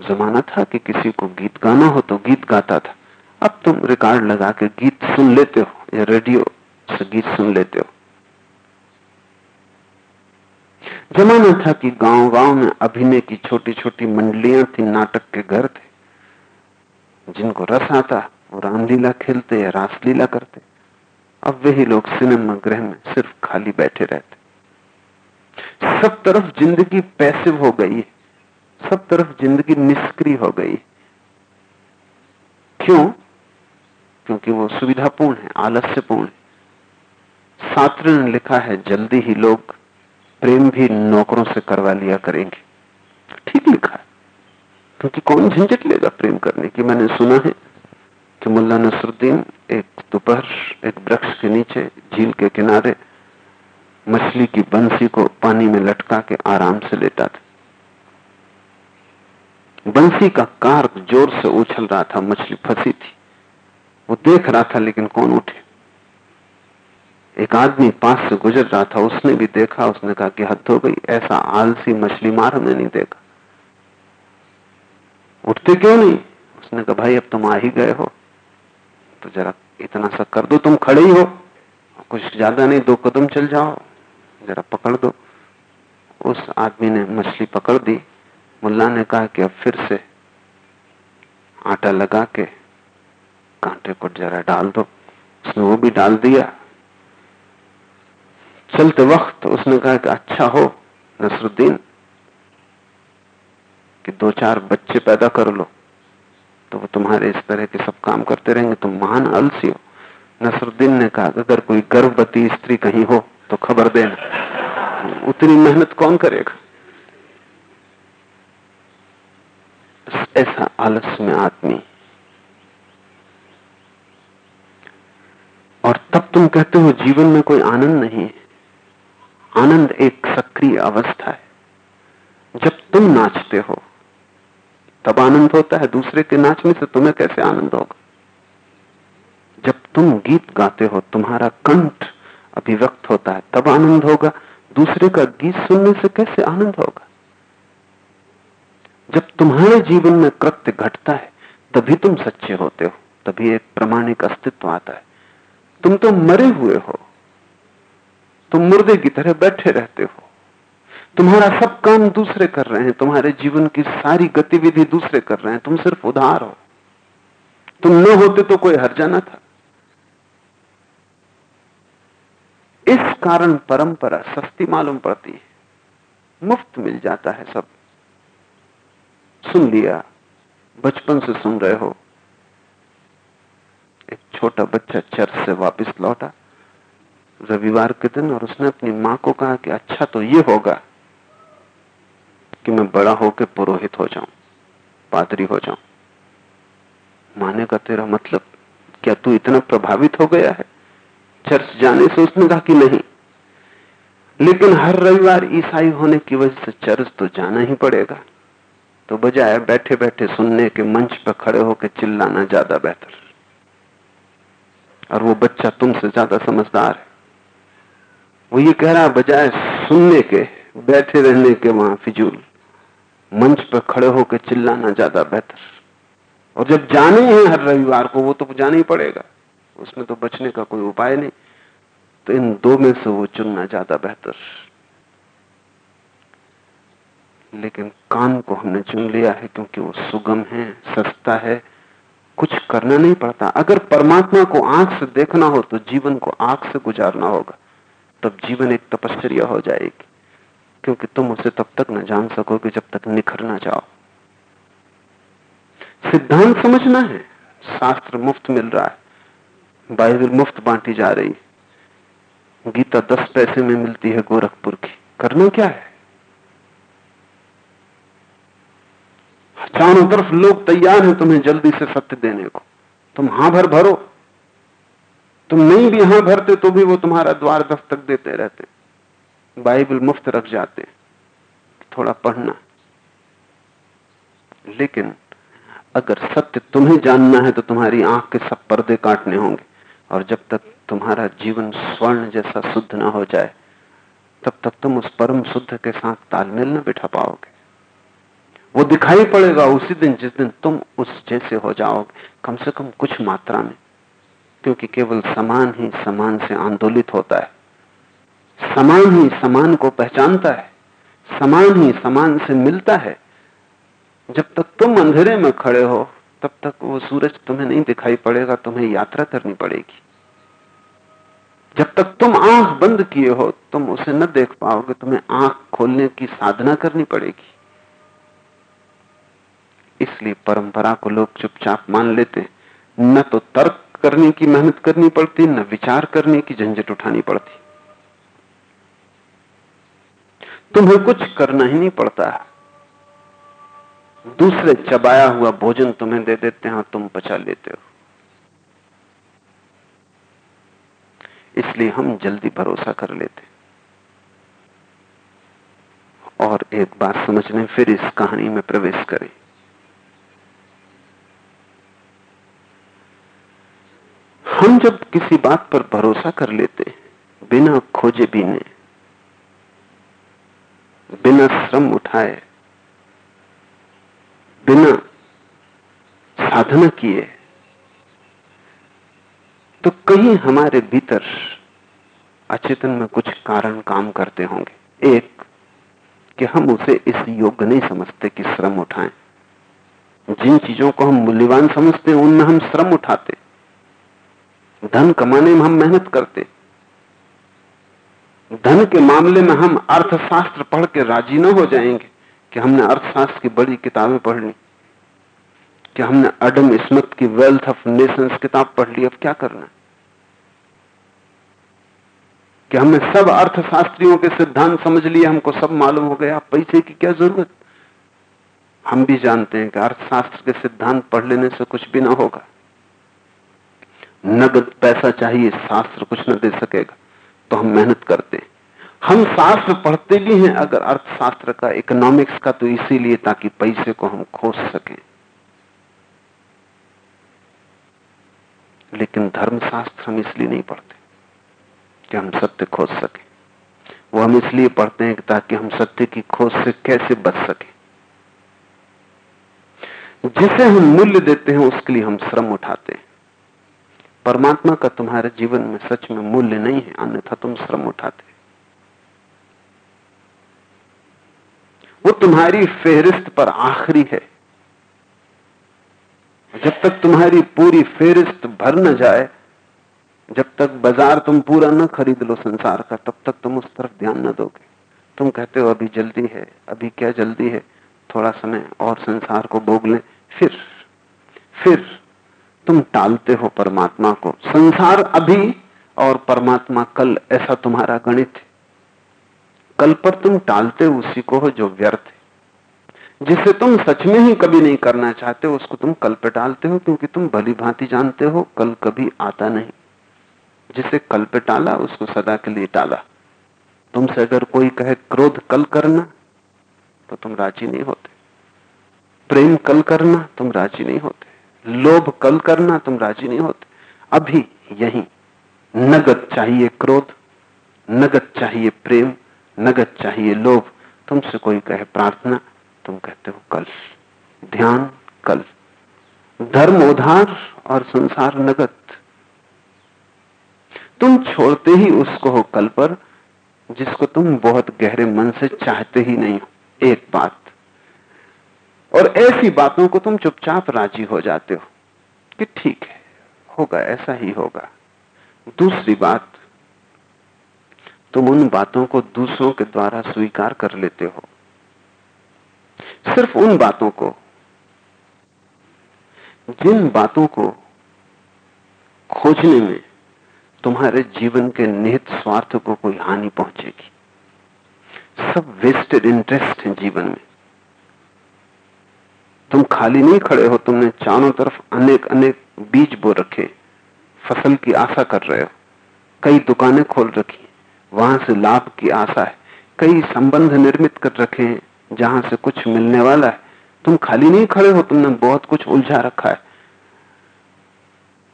जमाना था कि किसी को गीत गाना हो तो गीत गाता था। अब तुम रिकॉर्ड लगा के गीत सुन लेते हो, या रेडियो से गीत सुन लेते हो। जमाना था कि गाँव गाँव में अभिनय की छोटी छोटी मंडलियाँ थी, नाटक के घर थे। जिनको रस आता, वो रामलीला खेलते या रासलीला करते। अब वही लोग सिनेमा गृह में सिर्फ़ खाली बैठे रहते। सब तरफ़ ज़िंदगी पैसिव हो गई सब तरफ़ ज़िंदगी निष्क्रिय हो गई क्यों? क्योंकि वो सुविधापूर्ण है, आलस्यपूर्ण है। सात्र ने लिखा है, जल्दी ही लोग प्रेम भी नौकरों से करवा लिया करेंगे। ठीक लिखा है। क्योंकि कौन झंझट लेगा प्रेम करने की। मैंने सुना है कि मुल्ला नसरुद्दीन एक दोपहर, एक वृक्ष के नीचे, झील के किनारे, मछली की बंसी को पानी में लटका के आराम से लेता था। बंसी का कार ज़ोर से उछल रहा था, मछली फंसी थी। वो देख रहा था, लेकिन कौन उठे? एक आदमी पास से गुजर रहा था, उसने भी देखा, उसने कहा कि हद हो गई, ऐसा आलसी मछली मार हमने नहीं देखा। उठते क्यों नहीं? उसने कहा, भाई, अब तुम आ ही गए हो। तो जरा इतना सा कर दो, तुम खड़े ही हो। कुछ ज़्यादा नहीं, दो कदम चल जाओ। जरा पकड़ दो। उस आदमी ने मछली पकड़ दी। मुल्ला ने कहा कि अब फिर से आटा लगा के कांटे को जरा डाल दो। उसने वो भी डाल दिया। चलते वक्त उसने कहा कि अच्छा हो, नसरुद्दीन कि दो चार बच्चे पैदा कर लो। तो वो तुम्हारे इस तरह के सब काम करते रहेंगे। तुम महान अलसी हो। नसरुद्दीन ने कहा, अगर कोई गर्भवती स्त्री कहीं हो तो खबर देना। उतनी मेहनत कौन करेगा? ऐसा आलस में आदमी। और तब तुम कहते हो, जीवन में कोई आनंद नहीं है। आनंद एक सक्रिय अवस्था है। जब तुम नाचते हो तब आनंद होता है, दूसरे के नाचने से तुम्हें कैसे आनंद होगा? जब तुम गीत गाते हो, तुम्हारा कंठ अभिव्यक्त होता है, तब आनंद होगा। दूसरे का गीत सुनने से कैसे आनंद होगा? जब तुम्हारे जीवन में कृत्य घटता है, तभी तुम सच्चे होते हो, तभी एक प्रमाणिक अस्तित्व आता है। तुम तो मरे हुए हो, तुम मुर्दे की तरह बैठे रहते हो तुम्हारा सब काम दूसरे कर रहे हैं, तुम्हारे जीवन की सारी गतिविधि दूसरे कर रहे हैं, तुम सिर्फ़ उधार हो। तुम न होते तो कोई हर जाना था। इस कारण परंपरा सस्ती मालूम पड़ती है। मुफ़्त मिल जाता है सब। सुन लिया, बचपन से सुन रहे हो। एक छोटा बच्चा चर्च से वापस लौटा। रविवार के दिन और उसने अपनी माँ को कहा कि अच्छा तो ये होगा। कि मैं बड़ा होकर पुरोहित हो जाऊँ, पादरी हो जाऊँ। माने का तेरा मतलब क्या तू इतना प्रभावित हो गया है? चर्च जाने से उसने कहा कि नहीं। लेकिन हर रविवार ईसाई होने की वजह से चर्च तो जाना ही पड़ेगा। तो बजाय बैठे बैठे सुनने के मंच पर खड़े होकर चिल्लाना ज़्यादा बेहतर। और वो बच्चा तुमसे ज़्यादा समझदार है। वो ये कह रहा बजाय सुनने के, बैठे रहने के वहाँ फिजूल। मंच पर खड़े होकर चिल्लाना ज़्यादा बेहतर। और जब जाने हैं हर रविवार को, वो तो जाना ही पड़ेगा। उसमें तो बचने का कोई उपाय नहीं। तो इन दो में से वो चुनना ज़्यादा बेहतर। लेकिन कान को हमने चुन लिया है क्योंकि वो सुगम है, सस्ता है। कुछ करना नहीं पड़ता। अगर परमात्मा को आँख से देखना हो तो जीवन को आँख से गुजारना होगा। तब जीवन एक तपस्या हो जाएगी। क्योंकि तुम उसे तब तक न जान सकोगे जब तक निखर ना जाओ। सिद्धांत समझना है। शास्त्र मुफ़्त मिल रहा है। बाइबल मुफ़्त बांटी जा रही है। गीता दस पैसे में मिलती है गोरखपुर की। करना क्या है? चारों तरफ़ लोग तैयार हैं तुम्हें जल्दी से सत्य देने को। तुम हाँ भर भरो। तुम नहीं भी हाँ भरते तो भी वो तुम्हारा द्वार दस्तक देते रहते। बाइबल मुफ़्त रख जाते थोड़ा पढ़ना। लेकिन अगर सत्य तुम्हें जानना है तो तुम्हारी आँख के सब पर्दे काटने होंगे। और जब तक तुम्हारा जीवन स्वर्ण जैसा शुद्ध ना हो जाए, तब तक तुम उस परम शुद्ध के साथ तालमेल न बिठा पाओगे। वो दिखाई पड़ेगा उसी दिन जिस दिन तुम उस जैसे हो जाओगे। कम से कम कुछ मात्रा में, क्योंकि केवल समान ही समान से आंदोलित होता है। समान ही समान को पहचानता है, समान ही समान से मिलता है। जब तक तुम अंधेरे में खड़े हो, तब तक वो सूरज तुम्हें नहीं दिखाई पड़ेगा, तुम्हें यात्रा करनी पड़ेगी। जब तक तुम आँख बंद किए हो, तुम उसे न देख पाओगे, तुम्हें आँख खोलने की साधना करनी पड़ेगी। इसलिए परंपरा को लोग चुपचाप मान लेते न तो तर्क करने की मेहनत करनी पड़ती, न विचार करने की झंझट उठानी पड़ती। तुम्हें कुछ करना ही नहीं पड़ता। दूसरे चबाया हुआ भोजन तुम्हें दे देते हैं, तुम पचा लेते हो। इसलिए हम जल्दी भरोसा कर लेते और एक बात समझने फिर इस कहानी में प्रवेश करें। हम जब किसी बात पर भरोसा कर लेते बिना खोजे बीने बिना श्रम उठाए, बिना साधना किए तो कहीं हमारे भीतर अचेतन में कुछ कारण काम करते होंगे। एक, कि हम उसे इस योग्य नहीं समझते कि श्रम उठाएँ। जिन चीज़ों को हम मूल्यवान समझते हैं, उनमें हम श्रम उठाते। धन कमाने में हम मेहनत करते। धन के मामले में हम अर्थशास्त्र पढ़ के राज़ी न हो जाएँगे कि हमने अर्थशास्त्र की बड़ी किताबें पढ़ ली, कि हमने अडम स्मिथ की वेल्थ ऑफ़ नेशंस किताब पढ़ ली, अब क्या करना कि हमने सब अर्थशास्त्रियों के सिद्धांत समझ लिए, हमको सब मालूम हो गया पैसे की क्या ज़रूरत? हम भी जानते हैं कि अर्थशास्त्र के सिद्धांत पढ़ लेने से कुछ भी ना होगा। नगद पैसा चाहिए, शास्त्र कुछ न दे सकेगा। तो हम मेहनत करते हम शास्त्र पढ़ते भी हैं, अगर अर्थशास्त्र का इकोनॉमिक्स का तो इसीलिए ताकि पैसे को हम खोज सकें। लेकिन धर्मशास्त्र हम इसलिए नहीं पढ़ते कि हम सत्य खोज सके। वो हम इसलिए पढ़ते हैं ताकि हम सत्य की खोज से कैसे बच सके। जिसे हम मूल्य देते हैं, उसके लिए हम श्रम उठाते हैं। परमात्मा का तुम्हारे जीवन में सच में मूल्य नहीं है, अन्यथा तुम श्रम उठाते वो तुम्हारी फेहरिस्त पर आखिरी है। जब तक तुम्हारी पूरी फेहरिस्त भर न जाए, जब तक बाज़ार तुम पूरा न खरीद लो संसार का, तब तक तुम उस तरफ़ ध्यान न दोगे। तुम कहते हो, अभी जल्दी है, अभी क्या जल्दी है? थोड़ा समय और संसार को भोग लें, फिर फिर तुम टालते हो परमात्मा को। संसार अभी और परमात्मा कल, ऐसा तुम्हारा गणित है। कल पर तुम टालते उसी को हो जो व्यर्थ है। जिसे तुम सच में ही कभी नहीं करना चाहते, उसको तुम कल पे टालते हो, क्योंकि तुम भली भांति जानते हो, कल कभी आता नहीं। जिसे कल पे टाला, उसको सदा के लिए टाला। तुमसे अगर कोई कहे, क्रोध कल करना तो तुम राज़ी नहीं होते। प्रेम कल करना, तुम राज़ी नहीं होते। लोभ कल करना तुम राज़ी नहीं होते। अभी यही नगद चाहिए क्रोध, नगद चाहिए प्रेम, नगद चाहिए लोभ। तुमसे कोई कहे प्रार्थना, तुम कहते हो कल। ध्यान कल। धर्म उधार और संसार नगद। तुम छोड़ते ही उसको हो कल पर, जिसको तुम बहुत गहरे मन से चाहते ही नहीं हो। एक बात और ऐसी बातों को तुम चुपचाप राज़ी हो जाते हो कि ठीक है, होगा, ऐसा ही होगा। दूसरी बात, तुम उन बातों को दूसरों के द्वारा स्वीकार कर लेते हो। सिर्फ़ उन बातों को, जिन बातों को खोजने में तुम्हारे जीवन के निहित स्वार्थ को कोई हानि पहुंचेगी। सब वेस्टेड इंटरेस्ट है जीवन में। तुम खाली नहीं खड़े हो, तुमने चारों तरफ़ अनेक अनेक बीज बो रखे, फ़सल की आशा कर रहे हो, कई दुकानें खोल रखी, वहाँ से लाभ की आशा है, कई संबंध निर्मित कर रखे हैं, जहाँ से कुछ मिलने वाला है। तुम खाली नहीं खड़े हो, तुमने बहुत कुछ उलझा रखा है।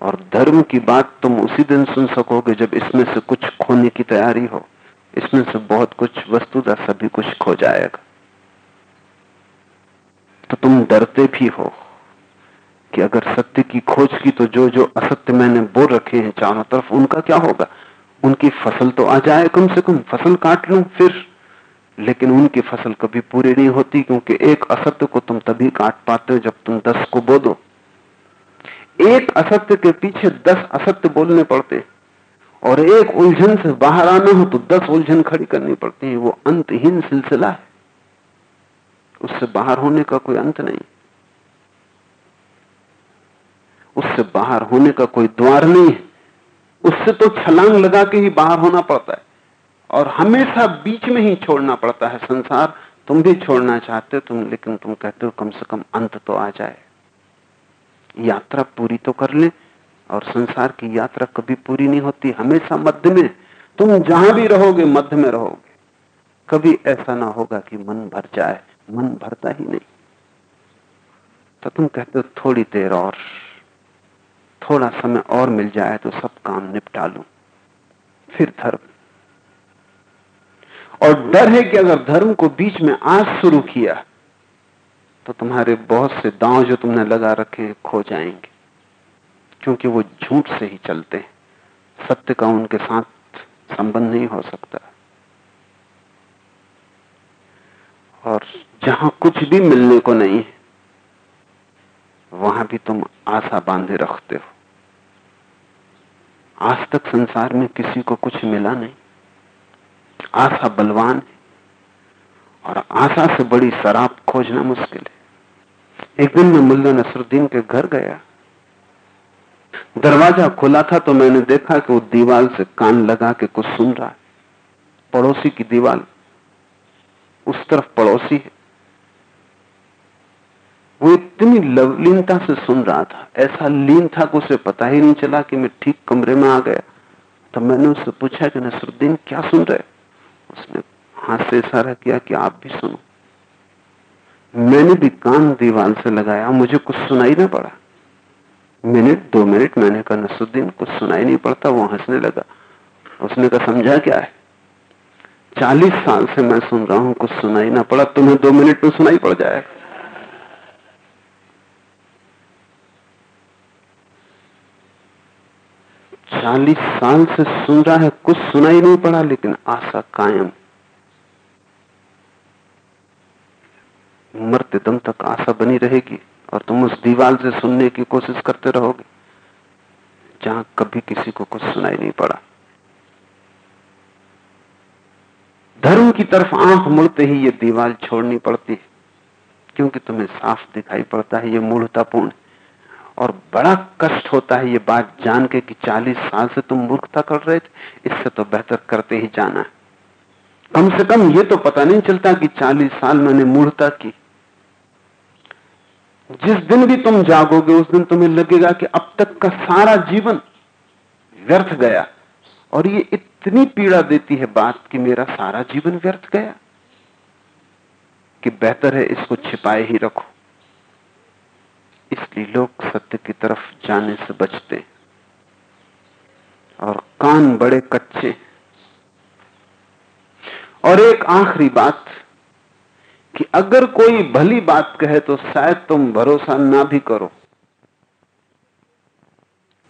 और धर्म की बात तुम उसी दिन सुन सकोगे जब इसमें से कुछ खोने की तैयारी हो, इसमें से बहुत कुछ, वस्तुता सभी कुछ खो जाएगा। तो तुम डरते भी हो कि अगर सत्य की खोज की तो जो जो असत्य मैंने बोल रखे हैं चारों तरफ़, उनका क्या होगा? उनकी फ़सल तो आ जाए कम से कम, फ़सल काट लू फिर। लेकिन उनकी फ़सल कभी पूरी नहीं होती, क्योंकि एक असत्य को तुम तभी काट पाते हो जब तुम दस को बो दो एक असत्य के पीछे दस असत्य बोलने पड़ते और एक उलझन से बाहर आना हो तो दस उलझन खड़ी करनी पड़ती है। वो अंतहीन सिलसिला है। उससे बाहर होने का कोई अंत नहीं। उससे बाहर होने का कोई द्वार नहीं है। उससे तो छलांग लगा के ही बाहर होना पड़ता है। और हमेशा बीच में ही छोड़ना पड़ता है संसार। तुम भी छोड़ना चाहते हो तुम, लेकिन तुम कहते हो कम से कम अंत तो आ जाए। यात्रा पूरी तो कर ले, और संसार की यात्रा कभी पूरी नहीं होती, हमेशा मध्य में। तुम जहाँ भी रहोगे, मध्य में रहोगे। कभी ऐसा ना होगा कि मन भर जाए। मन भरता ही नहीं। तो तुम कहते हो, थोड़ी देर और, थोड़ा समय और मिल जाए तो सब काम निपटा लू। फिर धर्म। और डर है कि अगर धर्म को बीच में आज शुरू किया तो तुम्हारे बहुत से दांव जो तुमने लगा रखे हैं, खो जाएँगे। क्योंकि वो झूठ से ही चलते हैं। सत्य का उनके साथ संबंध नहीं हो सकता। और जहाँ कुछ भी मिलने को नहीं है, वहाँ भी तुम आशा बांधे रखते हो। आज तक संसार में किसी को कुछ मिला नहीं। आशा बलवान है, और आशा से बड़ी शराब खोजना मुश्किल है। एक दिन मैं मुल्ला नसरुद्दीन के घर गया। दरवाज़ा खुला था तो मैंने देखा कि वो दीवार से कान लगा के कुछ सुन रहा है। पड़ोसी की दीवार उस तरफ़ पड़ोसी है। वो इतनी लवलीनता से सुन रहा था। ऐसा लीन था कि उसे पता ही नहीं चला कि मैं ठीक कमरे में आ गया। तो मैंने उससे पूछा कि, नसरुद्दीन, क्या सुन रहे? उसने हाथ से इशारा किया कि, आप भी सुनो। मैंने भी कान दीवार से लगाया, मुझे कुछ सुनाई ना पड़ा। मिनट दो मिनट मैंने कहा, नसरुद्दीन, कुछ सुनाई नहीं पड़ता। वो हंसने लगा। उसने कहा, समझा क्या है? चालीस साल से मैं सुन रहा हूँ, कुछ सुनाई ना पड़ा, तुम्हें दो मिनट में सुनाई पड़ जाएगा। चालीस साल से सुन रहा है, कुछ सुनाई नहीं पड़ा, लेकिन आशा कायम। मरते दम तक आशा बनी रहेगी और तुम उस दीवार से सुनने की कोशिश करते रहोगे, जहाँ कभी किसी को कुछ सुनाई नहीं पड़ा। धर्म की तरफ़ आँख मुड़ते ही ये दीवार छोड़नी पड़ती है, क्योंकि तुम्हें साफ़ दिखाई पड़ता है, ये मूर्तापूर्ण और बड़ा कष्ट होता है ये बात जान के कि 40 साल से तुम मूर्खता कर रहे थे, इससे तो बेहतर करते ही जाना। है कम से कम ये तो पता नहीं चलता कि 40 साल मैंने मूर्खता की। जिस दिन भी तुम जागोगे, उस दिन तुम्हें लगेगा कि अब तक का सारा जीवन व्यर्थ गया। और ये इतनी पीड़ा देती है बात कि मेरा सारा जीवन व्यर्थ गया। कि बेहतर है इसको छिपाए ही रखो। इसलिए लोग सत्य की तरफ़ जाने से बचते और कान बड़े कच्चे और एक आखिरी बात कि अगर कोई भली बात कहे तो शायद तुम भरोसा ना भी करो।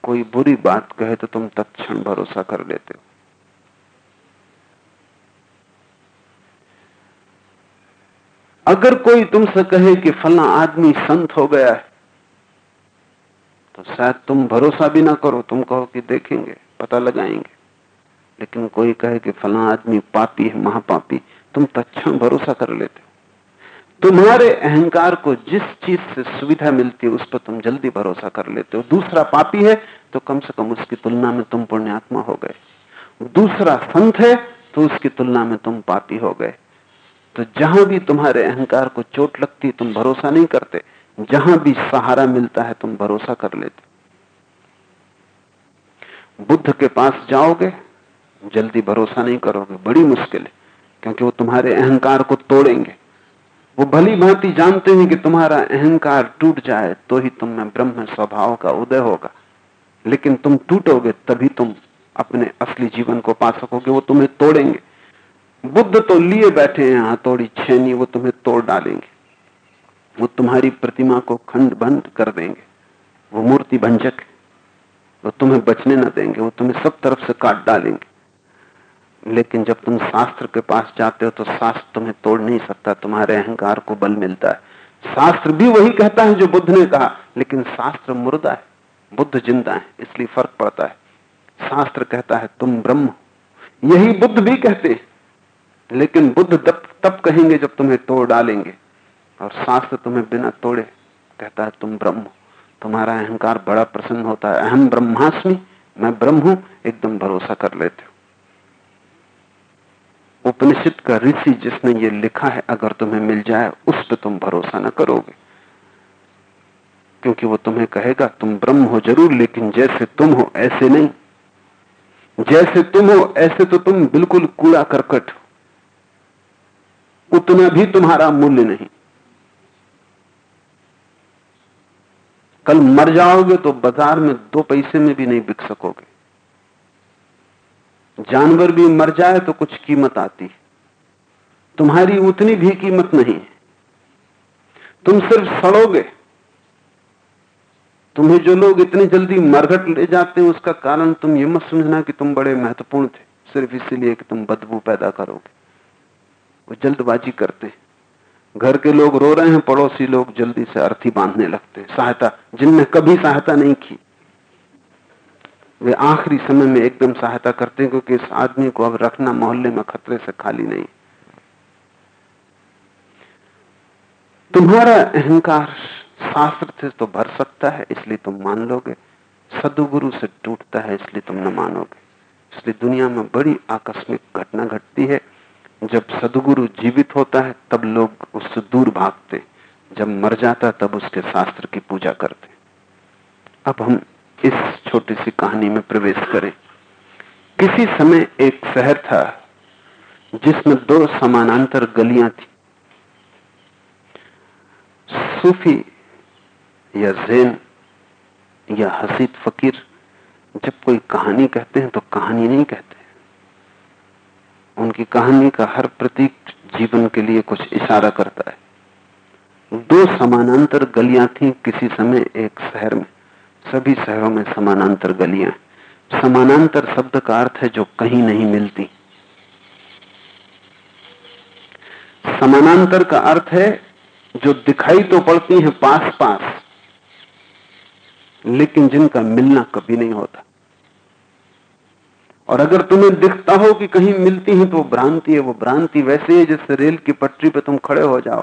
कोई बुरी बात कहे तो तुम तत्क्षण भरोसा कर लेते हो। अगर कोई तुमसे कहे कि फला आदमी संत हो गया है तो शायद तुम भरोसा भी ना करो, तुम कहो कि देखेंगे, पता लगाएँगे। लेकिन कोई कहे कि फला आदमी पापी है, महापापी, तुम तत्क्षण भरोसा कर लेते हो। तुम्हारे अहंकार को जिस चीज़ से सुविधा मिलती है, उस पर तुम जल्दी भरोसा कर लेते हो। दूसरा पापी है तो कम से कम उसकी तुलना में तुम पुण्यात्मा हो गए। दूसरा संत है तो उसकी तुलना में तुम पापी हो गए। तो जहाँ भी तुम्हारे अहंकार को चोट लगती, तुम भरोसा नहीं करते। जहाँ भी सहारा मिलता है, तुम भरोसा कर लेते बुद्ध के पास जाओगे, जल्दी भरोसा नहीं करोगे। बड़ी मुश्किल है, क्योंकि वो तुम्हारे अहंकार को तोड़ेंगे। वो भली भांति जानते हैं कि तुम्हारा अहंकार टूट जाए तो ही तुम में ब्रह्म स्वभाव का उदय होगा। लेकिन तुम टूटोगे, तभी तुम अपने असली जीवन को पा सकोगे, वो तुम्हें तोड़ेंगे। बुद्ध तो लिए बैठे हैं, हथौड़ी छेनी, वो तुम्हें तोड़ डालेंगे। वो तुम्हारी प्रतिमा को खंड बंद कर देंगे। वो मूर्ति भंजक है। वो तुम्हें बचने न देंगे, वो तुम्हें सब तरफ़ से काट डालेंगे। लेकिन जब तुम शास्त्र के पास जाते हो तो शास्त्र तुम्हें तोड़ नहीं सकता, तुम्हारे अहंकार को बल मिलता है। शास्त्र भी वही कहता है जो बुद्ध ने कहा, लेकिन शास्त्र मुर्दा है, बुद्ध ज़िंदा है, इसलिए फ़र्क पड़ता है। शास्त्र कहता है, तुम ब्रह्म यही बुद्ध भी कहते हैं। लेकिन बुद्ध तब तब कहेंगे जब तुम्हें तोड़ डालेंगे। और शास्त्र तुम्हें बिना तोड़े, कहता है, तुम ब्रह्म तुम्हारा अहंकार बड़ा प्रसन्न होता है। अहम ब्रह्मास्मि, मैं ब्रह्म हूँ, एकदम भरोसा कर लेते हो। उपनिषद का ऋषि जिसने ये लिखा है, अगर तुम्हें मिल जाए, उस पर तुम भरोसा न करोगे। क्योंकि वो तुम्हें कहेगा, तुम ब्रह्म हो ज़रूर, लेकिन जैसे तुम हो, ऐसे नहीं। जैसे तुम हो, ऐसे तो तुम बिल्कुल कूड़ा करकट हो। उतना भी तुम्हारा मूल्य नहीं। कल मर जाओगे तो बाज़ार में दो पैसे में भी नहीं बिक सकोगे। जानवर भी मर जाए तो कुछ कीमत आती तुम्हारी उतनी भी कीमत नहीं है। तुम सिर्फ़ सड़ोगे। तुम्हें जो लोग इतनी जल्दी मरघट ले जाते हैं, उसका कारण तुम ये मत समझना कि तुम बड़े महत्वपूर्ण थे। सिर्फ़ इसीलिए कि तुम बदबू पैदा करोगे। वो जल्दबाजी करते हैं। घर के लोग रो रहे हैं, पड़ोसी लोग जल्दी से अर्थी बांधने लगते हैं। सहायता, जिनने कभी सहायता नहीं की, वे आखिरी समय में एकदम सहायता करते हैं, क्योंकि इस आदमी को अब रखना मोहल्ले में खतरे से खाली नहीं। तुम्हारा अहंकार शास्त्र से तो भर सकता है, इसलिए तुम मान लोगे। सदुगुरु से टूटता है, इसलिए तुम न मानोगे। इसलिए दुनिया में बड़ी आकस्मिक घटना घटती है। जब सदगुरु जीवित होता है, तब लोग उससे दूर भागते। जब मर जाता तब उसके शास्त्र की पूजा करते। अब हम इस छोटी सी कहानी में प्रवेश करें। किसी समय एक शहर था, जिसमें दो समानांतर गलियाँ थी। सूफी या जैन या हसीद फकीर, जब कोई कहानी कहते हैं तो कहानी नहीं कहते। उनकी कहानी का हर प्रतीक जीवन के लिए कुछ इशारा करता है। दो समानांतर गलियाँ थी किसी समय एक शहर में। सभी शहरों में समानांतर गलियाँ समानांतर शब्द का अर्थ है जो कहीं नहीं मिलती। समानांतर का अर्थ है जो दिखाई तो पड़ती है पास पास लेकिन जिनका मिलना कभी नहीं होता। और अगर तुम्हें दिखता हो कि कहीं मिलती है तो भ्रांति है, वो भ्रांति वैसे है जैसे रेल की पटरी पे तुम खड़े हो जाओ।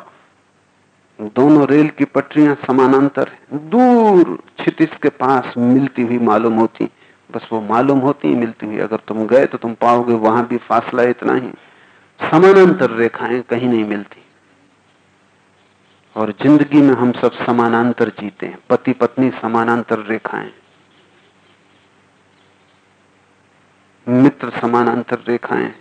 दोनों रेल की पटरियाँ समानांतर दूर क्षितिज के पास मिलती हुई मालूम होती। बस वो मालूम होती मिलती हुई। अगर तुम गए तो तुम पाओगे वहाँ भी फासला इतना ही। समानांतर रेखाएँ कहीं नहीं मिलती। और ज़िंदगी में हम सब समानांतर जीते हैं। पति पत्नी समानांतर रेखाएँ। मित्र समानांतर रेखाएँ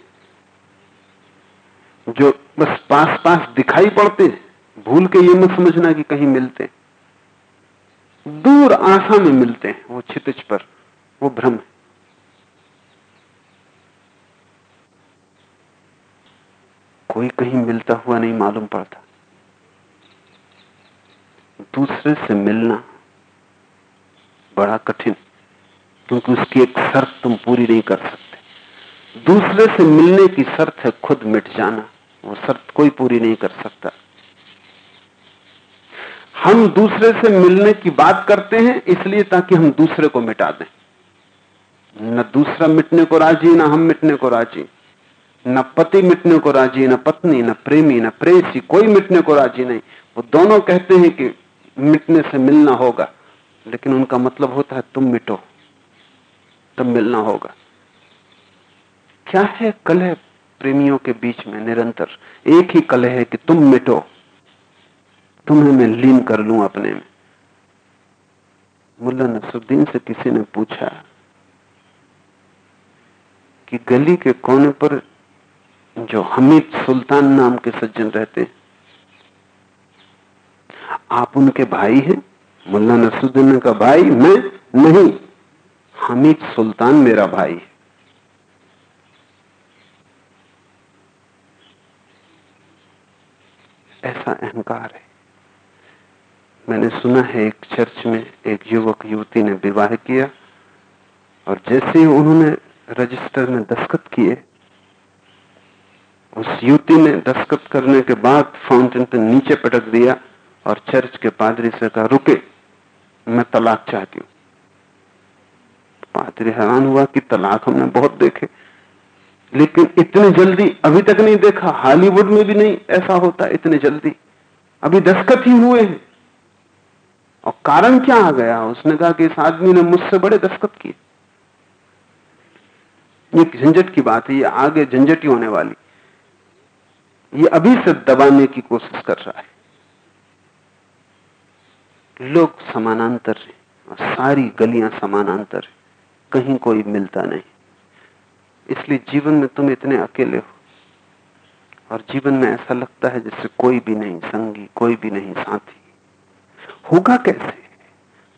जो बस पास पास दिखाई पड़ते हैं, भूल के ये मत समझना कि कहीं मिलते दूर आशा में मिलते हैं, वो छितिज पर, वो भ्रम है। कोई कहीं मिलता हुआ नहीं मालूम पड़ता। दूसरे से मिलना बड़ा कठिन क्योंकि उसकी एक शर्त तुम पूरी नहीं कर सकते। दूसरे से मिलने की शर्त है खुद मिट जाना। वो शर्त कोई पूरी नहीं कर सकता। हम दूसरे से मिलने की बात करते हैं, इसलिए ताकि हम दूसरे को मिटा दें। न दूसरा मिटने को राज़ी, ना हम मिटने को राज़ी। न पति मिटने को राज़ी, न पत्नी, न प्रेमी, न प्रेसी कोई मिटने को राज़ी नहीं। वो दोनों कहते हैं कि मिटने से मिलना होगा, लेकिन उनका मतलब होता है तुम मिटो। तब मिलना होगा। क्या है कलह प्रेमियों के बीच में निरंतर? एक ही कलह है कि तुम मिटो। तुम्हें मैं लीन कर लू अपने में। मुल्ला नसरुद्दीन से किसी ने पूछा कि गली के कोने पर जो हमीद सुल्तान नाम के सज्जन रहते आप उनके भाई हैं? मुल्ला नसरुद्दीन का भाई, मैं नहीं। हमीद सुल्तान मेरा भाई। ऐसा अहंकार है। मैंने सुना है एक चर्च में एक युवक युवती ने विवाह किया और जैसे ही उन्होंने रजिस्टर में दस्खत किए, उस युवती ने दस्खत करने के बाद फाउंटेन पे नीचे पटक दिया और चर्च के पादरी से कहा, रुके, मैं तलाक चाहती हूँ। पादरी हैरान हुआ कि तलाक हमने बहुत देखे। लेकिन इतने जल्दी अभी तक नहीं देखा, हॉलीवुड में भी नहीं ऐसा होता इतने जल्दी। अभी दस्खत ही हुए हैं। और कारण क्या आ गया? उसने कहा कि इस आदमी ने मुझसे बड़े दस्खत किए। ये झंझट की बात है, ये आगे झंझट ही होने वाली। ये अभी से दबाने की कोशिश कर रहा है। लोग समानांतर है और सारी गलियाँ समानांतर है। कहीं कोई मिलता नहीं। इसलिए जीवन में तुम इतने अकेले हो। और जीवन में ऐसा लगता है जैसे कोई भी नहीं संगी, कोई भी नहीं साथी। होगा कैसे?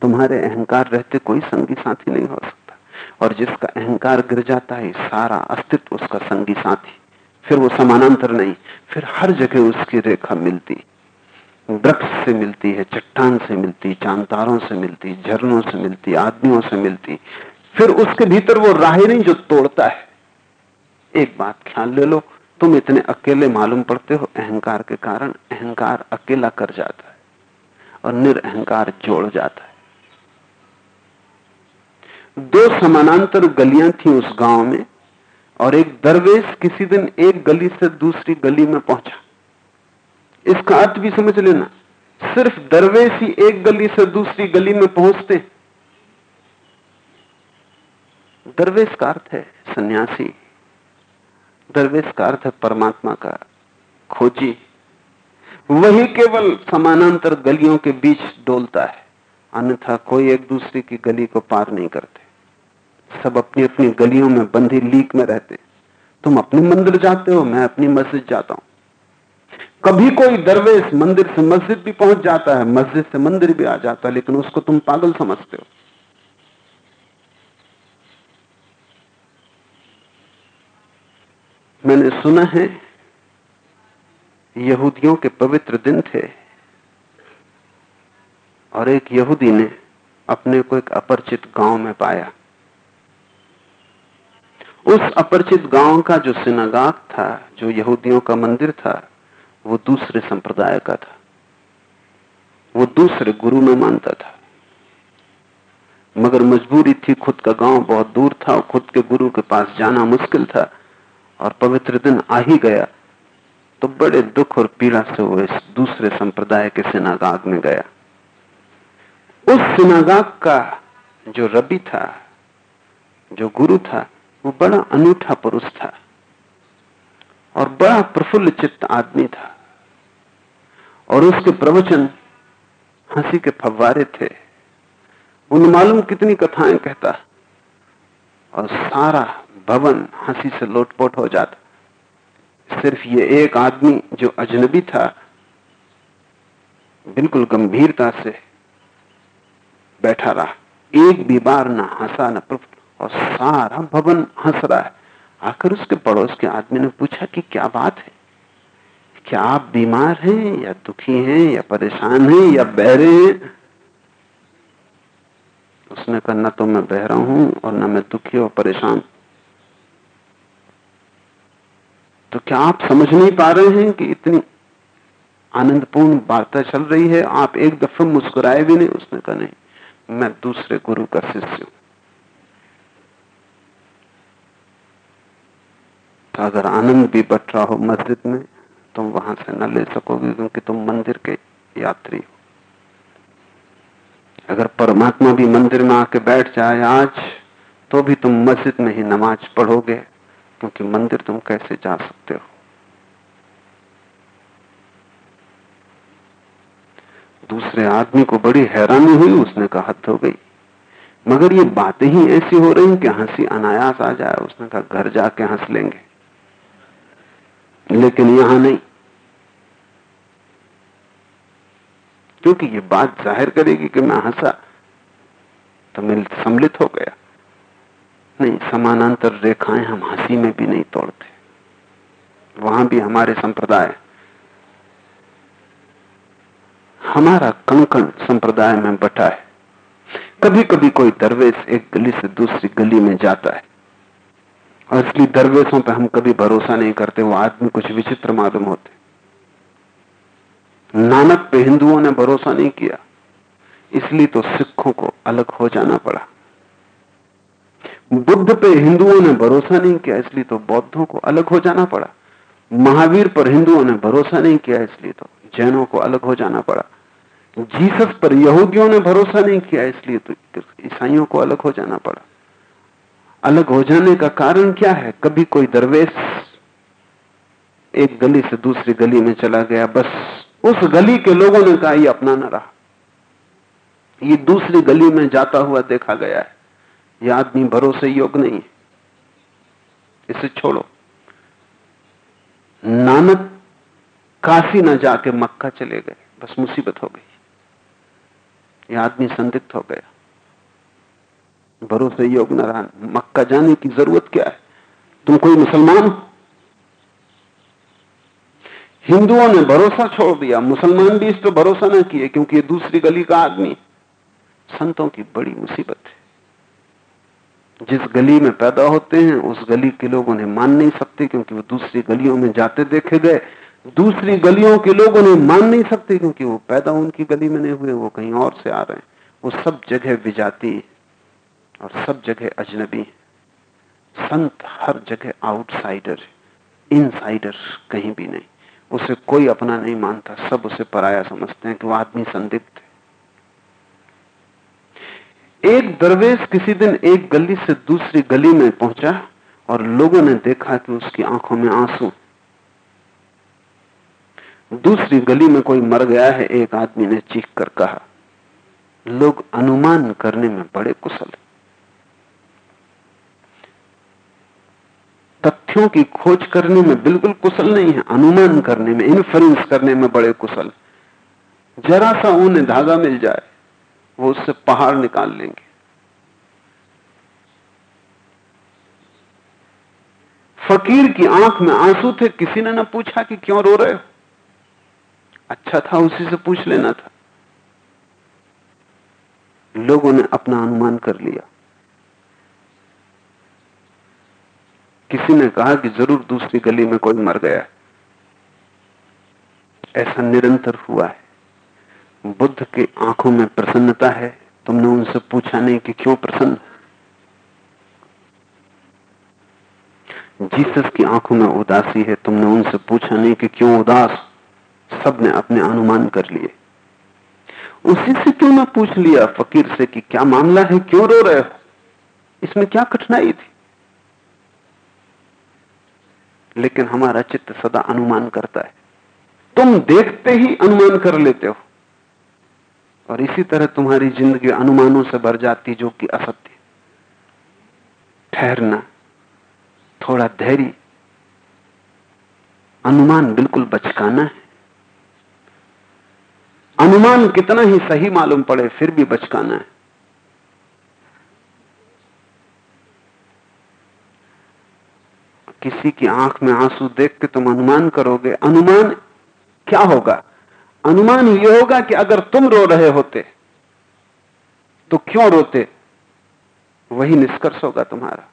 तुम्हारे अहंकार रहते कोई संगी साथी नहीं हो सकता। और जिसका अहंकार गिर जाता है, सारा अस्तित्व उसका संगी साथी। फिर वो समानांतर नहीं, फिर हर जगह उसकी रेखा मिलती। वृक्ष से मिलती है, चट्टान से मिलती, चांतारों से मिलती, झरनों से मिलती, आदमियों से मिलती। फिर उसके भीतर वो राह नहीं जो तोड़ता है। एक बात ख्याल ले लो, तुम इतने अकेले मालूम पड़ते हो, अहंकार के कारण अहंकार अकेला कर जाता है और निरअहकार जोड़ जाता है। दो समानांतर गलियाँ थी उस गाँव में और एक दरवेश किसी दिन एक गली से दूसरी गली में पहुँचा। इसका अर्थ भी समझ लेना, सिर्फ़ दरवेश ही एक गली से दूसरी गली में पहुँचते दरवेश का अर्थ है सन्यासी। दरवेश का अर्थ है परमात्मा का खोजी। वही केवल समानांतर गलियों के बीच डोलता है, अन्यथा कोई एक दूसरे की गली को पार नहीं करते। सब अपनी अपनी गलियों में बंधी लीक में रहते। तुम अपने मंदिर जाते हो, मैं अपनी मस्जिद जाता हूँ। कभी कोई दरवेश मंदिर से मस्जिद भी पहुँच जाता है, मस्जिद से मंदिर भी आ जाता है, लेकिन उसको तुम पागल समझते हो। मैंने सुना है, यहूदियों के पवित्र दिन थे। और एक यहूदी ने अपने को एक अपरिचित गाँव में पाया। उस अपरिचित गाँव का जो सिनागाग था, जो यहूदियों का मंदिर था, वो दूसरे संप्रदाय का था। वो दूसरे गुरु में मानता था। मगर मजबूरी थी, खुद का गाँव बहुत दूर था और खुद के गुरु के पास जाना मुश्किल था। और पवित्र दिन आ ही गया तो बड़े दुख और पीड़ा से वो इस दूसरे संप्रदाय के सिनागाग में गया। उस सिनागाग का जो रबी था, जो गुरु था, वो बड़ा अनूठा पुरुष था और बड़ा प्रफुल्ल चित्त आदमी था और उसके प्रवचन हँसी के फव्वारे थे। उन मालूम कितनी कथाएँ कहता और सारा भवन हँसी से लोटपोट हो जाता। सिर्फ़ ये एक आदमी जो अजनबी था, बिल्कुल गंभीरता से बैठा रहा। एक भी बार ना हंसा, ना और सारा भवन हंस रहा है। आकर उसके पड़ोस के आदमी ने पूछा कि क्या बात है? क्या आप बीमार हैं, या दुखी हैं, या परेशान हैं, या बहरे हैं? उसने कहा, न तो मैं बहरा हूँ, और न मैं दुखी और परेशान तो क्या आप समझ नहीं पा रहे हैं कि इतनी आनंदपूर्ण वार्ता चल रही है? आप एक दफे मुस्कुराए भी नहीं, उसने कहा, नहीं, मैं दूसरे गुरु का शिष्य हूँ। तो अगर आनंद भी बट रहा हो मस्जिद में, तुम वहाँ से न ले सकोगे, क्योंकि तुम मंदिर के यात्री हो। अगर परमात्मा भी मंदिर में आके बैठ जाए आज तो भी तुम मस्जिद में ही नमाज़ पढ़ोगे। क्योंकि मंदिर तुम कैसे जा सकते हो? दूसरे आदमी को बड़ी हैरानी हुई, उसने कहा हद हो गई। मगर ये बातें ही ऐसी हो रही कि हँसी अनायास आ जाए, उसने कहा, घर जाके हंस लेंगे। लेकिन यहाँ नहीं। क्योंकि ये बात ज़ाहिर करेगी कि मैं हंसा तो मैं सम्मिलित हो गया। नहीं, समानांतर रेखाएँ हम हँसी में भी नहीं तोड़ते। वहाँ भी हमारे संप्रदाय। हमारा कणकण संप्रदाय में बटा है। कभी कभी कोई दरवेश एक गली से दूसरी गली में जाता है। और इसलिए दरवेशों पे हम कभी भरोसा नहीं करते, वो आदमी कुछ विचित्र मालूम होते। नानक पे हिंदुओं ने भरोसा नहीं किया, इसलिए तो सिखों को अलग हो जाना पड़ा। बुद्ध पे हिंदुओं ने भरोसा नहीं किया, इसलिए तो बौद्धों को अलग हो जाना पड़ा। महावीर पर हिंदुओं ने भरोसा नहीं किया, इसलिए तो जैनों को अलग हो जाना पड़ा। जीसस पर यहूदियों ने भरोसा नहीं किया, इसलिए तो ईसाइयों को अलग हो जाना पड़ा। अलग हो जाने का कारण क्या है? कभी कोई दरवेश एक गली से दूसरी गली में चला गया, बस उस गली के लोगों ने कहा, ये अपना न रहा। ये दूसरी गली में जाता हुआ देखा गया है। यह आदमी भरोसे योग्य नहीं है। इसे छोड़ो। नानक काशी न जाके मक्का चले गए। बस मुसीबत हो गई। यह आदमी संदिग्ध हो गया। भरोसे योग न रहा मक्का जाने की ज़रूरत क्या है? तुम कोई मुसलमान हो? हिंदुओं ने भरोसा छोड़ दिया। मुसलमान भी इस पर भरोसा ना किए, क्योंकि ये दूसरी गली का आदमी संतों की बड़ी मुसीबत है। जिस गली में पैदा होते हैं, उस गली के लोग उन्हें मान नहीं सकते क्योंकि वो दूसरी गलियों में जाते देखे गए। दूसरी गलियों के लोग उन्हें मान नहीं सकते क्योंकि वो पैदा उनकी गली में नहीं हुए, वो कहीं और से आ रहे हैं। वो सब जगह विजाती और सब जगह अजनबी संत हर जगह आउटसाइडर इनसाइडर कहीं भी नहीं। उसे कोई अपना नहीं मानता, सब उसे पराया समझते हैं कि वो आदमी संदिग्ध एक दरवेश किसी दिन एक गली से दूसरी गली में पहुँचा और लोगों ने देखा कि उसकी आँखों में आँसू। दूसरी गली में कोई मर गया है, एक आदमी ने चीख कर कहा। लोग अनुमान करने में बड़े कुशल तथ्यों की खोज करने में बिल्कुल कुशल नहीं है, अनुमान करने में इन्फ्लुएंस करने में बड़े कुशल जरा सा उन्हें धागा मिल जाए। वो उससे पहाड़ निकाल लेंगे। फकीर की आँख में आँसू थे, किसी ने ना पूछा कि क्यों रो रहे हो? अच्छा था, उसी से पूछ लेना था। लोगों ने अपना अनुमान कर लिया। किसी ने कहा कि ज़रूर दूसरी गली में कोई मर गया ऐसा निरंतर हुआ है। बुद्ध की आँखों में प्रसन्नता है? तुमने उनसे पूछा नहीं कि क्यों प्रसन्न? जीसस की आँखों में उदासी है, तुमने उनसे पूछा नहीं कि क्यों उदास? सबने अपने अनुमान कर लिए। उसी से क्यों ना पूछ लिया फकीर से कि क्या मामला है? क्यों रो रहे हो? इसमें क्या कठिनाई थी? लेकिन हमारा चित्त सदा अनुमान करता है। तुम देखते ही अनुमान कर लेते हो। और इसी तरह तुम्हारी ज़िंदगी अनुमानों से भर जाती जो कि असत्य ठहरना, थोड़ा धैर्य, अनुमान बिल्कुल बचकाना है। अनुमान कितना ही सही मालूम पड़े, फिर भी बचकाना है। किसी की आँख में आँसू देख के तुम अनुमान करोगे, अनुमान क्या होगा? अनुमान यह होगा कि अगर तुम रो रहे होते तो क्यों रोते? वही निष्कर्ष होगा तुम्हारा।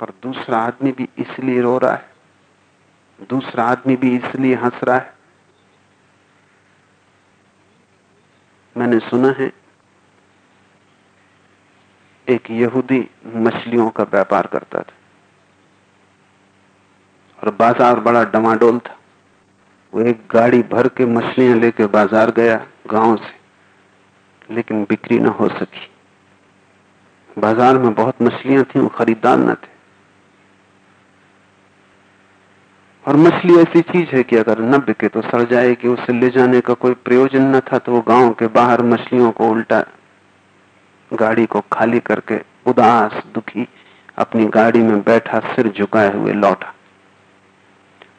पर दूसरा आदमी भी इसलिए रो रहा है। दूसरा आदमी भी इसलिए हंस रहा है। मैंने सुना है, एक यहूदी मछलियों का व्यापार करता था। और बाज़ार बड़ा डमाडोल था। वो एक गाड़ी भर के मछलियाँ लेके बाज़ार गया गाँव से। लेकिन बिक्री ना हो सकी। बाज़ार में बहुत मछलियाँ थी, वो खरीदार न थे। और मछली ऐसी चीज़ है कि अगर न बिके तो सड़ जाएगी, उसे ले जाने का कोई प्रयोजन न था तो वो गाँव के बाहर मछलियों को उल्टा गाड़ी को खाली करके उदास, दुखी अपनी गाड़ी में बैठा सिर झुकाए हुए लौटा।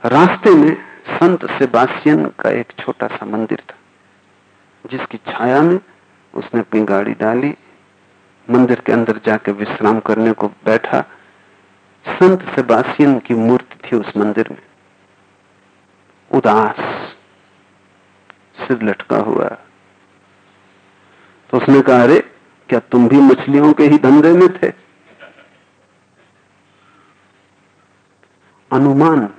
रास्ते में संत सेबास्टियन का एक छोटा सा मंदिर था, जिसकी छाया में उसने अपनी गाड़ी डाली, मंदिर के अंदर जाके विश्राम करने को बैठा। संत सेबास्टियन की मूर्ति थी उस मंदिर में। उदास, सिर लटका हुआ। तो उसने कहा, अरे, क्या तुम भी मछलियों के ही धंधे में थे? अनुमान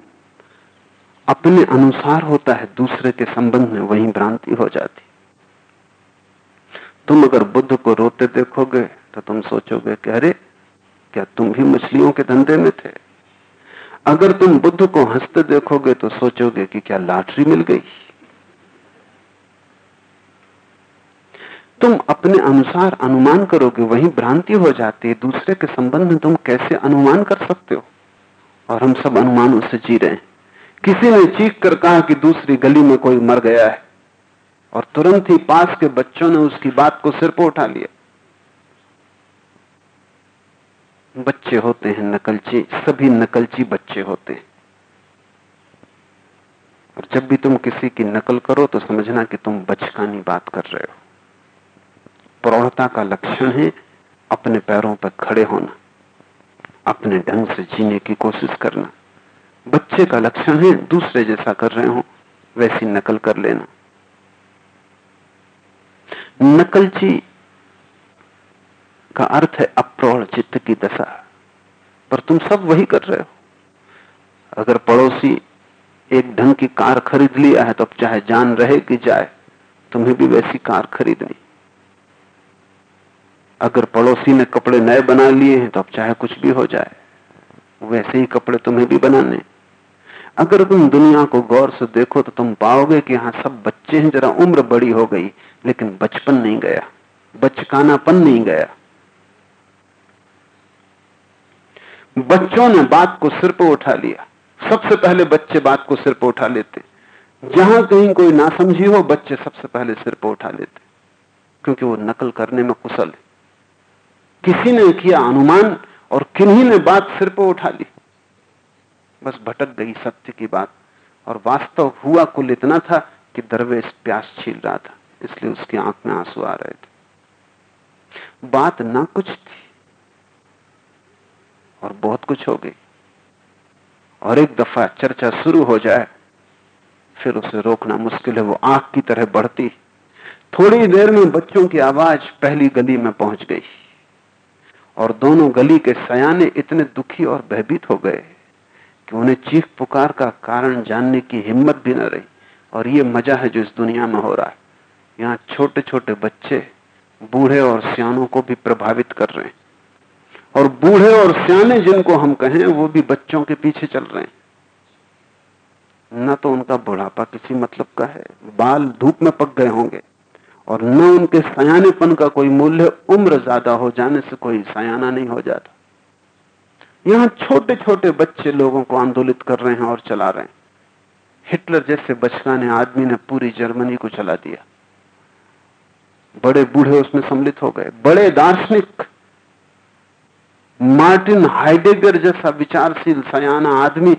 अपने अनुसार होता है, दूसरे के संबंध में वही भ्रांति हो जाती। तुम अगर बुद्ध को रोते देखोगे तो तुम सोचोगे कि अरे, क्या तुम भी मछलियों के धंधे में थे? अगर तुम बुद्ध को हँसते देखोगे तो सोचोगे कि क्या लॉटरी मिल गई? तुम अपने अनुसार अनुमान करोगे, वही भ्रांति हो जाती है। दूसरे के संबंध में तुम कैसे अनुमान कर सकते हो? और हम सब अनुमानों से जी रहे हैं। किसी ने चीख कर कहा कि दूसरी गली में कोई मर गया है। और तुरंत ही पास के बच्चों ने उसकी बात को सिर पर उठा लिया। बच्चे होते हैं नकलची, सभी नकलची बच्चे होते हैं। और जब भी तुम किसी की नकल करो तो समझना कि तुम बचकानी बात कर रहे हो। प्रौढ़ता का लक्षण है अपने पैरों पर खड़े होना, अपने ढंग से जीने की कोशिश करना। बच्चे का लक्षण है, दूसरे जैसा कर रहे हो, वैसी नकल कर लेना। नकलची का अर्थ है अप्रौढ़ चित्त की दशा, पर तुम सब वही कर रहे हो। अगर पड़ोसी एक ढंग की कार खरीद लिया है तो अब चाहे जान रहे कि जाए, तुम्हें भी वैसी कार खरीदनी। अगर पड़ोसी ने कपड़े नए बना लिए हैं तो अब चाहे कुछ भी हो जाए, वैसे ही कपड़े तुम्हें भी बनाने। अगर तुम दुनिया को गौर से देखो तो तुम पाओगे कि यहाँ सब बच्चे हैं, जरा उम्र बड़ी हो गई, लेकिन बचपन नहीं गया, बचकानापन नहीं गया। बच्चों ने बात को सिर पर उठा लिया। सबसे पहले बच्चे बात को सिर पर उठा लेते। जहाँ कहीं कोई ना समझी हो, बच्चे सबसे पहले सिर पर उठा लेते। क्योंकि वो नकल करने में कुशल है। किसी ने किया अनुमान और किन्हीं ने बात सिर पर उठा ली। बस भटक गई सत्य की बात। और वास्तव हुआ कुल इतना था कि दरवेश प्यास छील रहा था, इसलिए उसकी आँख में आँसू आ रहे थे। बात ना कुछ थी, और बहुत कुछ हो गई। और एक दफ़ा चर्चा शुरू हो जाए, फिर उसे रोकना मुश्किल है, वो आग की तरह बढ़ती। थोड़ी देर में बच्चों की आवाज़ पहली गली में पहुँच गई, और दोनों गली के सयाने इतने दुखी और भयभीत हो गए। कि उन्हें चीख पुकार का कारण जानने की हिम्मत भी न रही। और ये मज़ा है जो इस दुनिया में हो रहा है। यहाँ छोटे छोटे बच्चे बूढ़े और सियानों को भी प्रभावित कर रहे हैं। और बूढ़े और सियाने जिनको हम कहें, वो भी बच्चों के पीछे चल रहे हैं। न तो उनका बुढ़ापा किसी मतलब का है। बाल धूप में पक गए होंगे। और न उनके सयानेपन का कोई मूल्य उम्र ज़्यादा हो जाने से कोई सयाना नहीं हो जाता। यहाँ छोटे छोटे बच्चे लोगों को आंदोलित कर रहे हैं और चला रहे हैं। हिटलर जैसे बचकाने आदमी ने पूरी जर्मनी को चला दिया। बड़े बूढ़े उसमें सम्मिलित हो गए। बड़े दार्शनिक मार्टिन हाइडेगर जैसा विचारशील, सयाना आदमी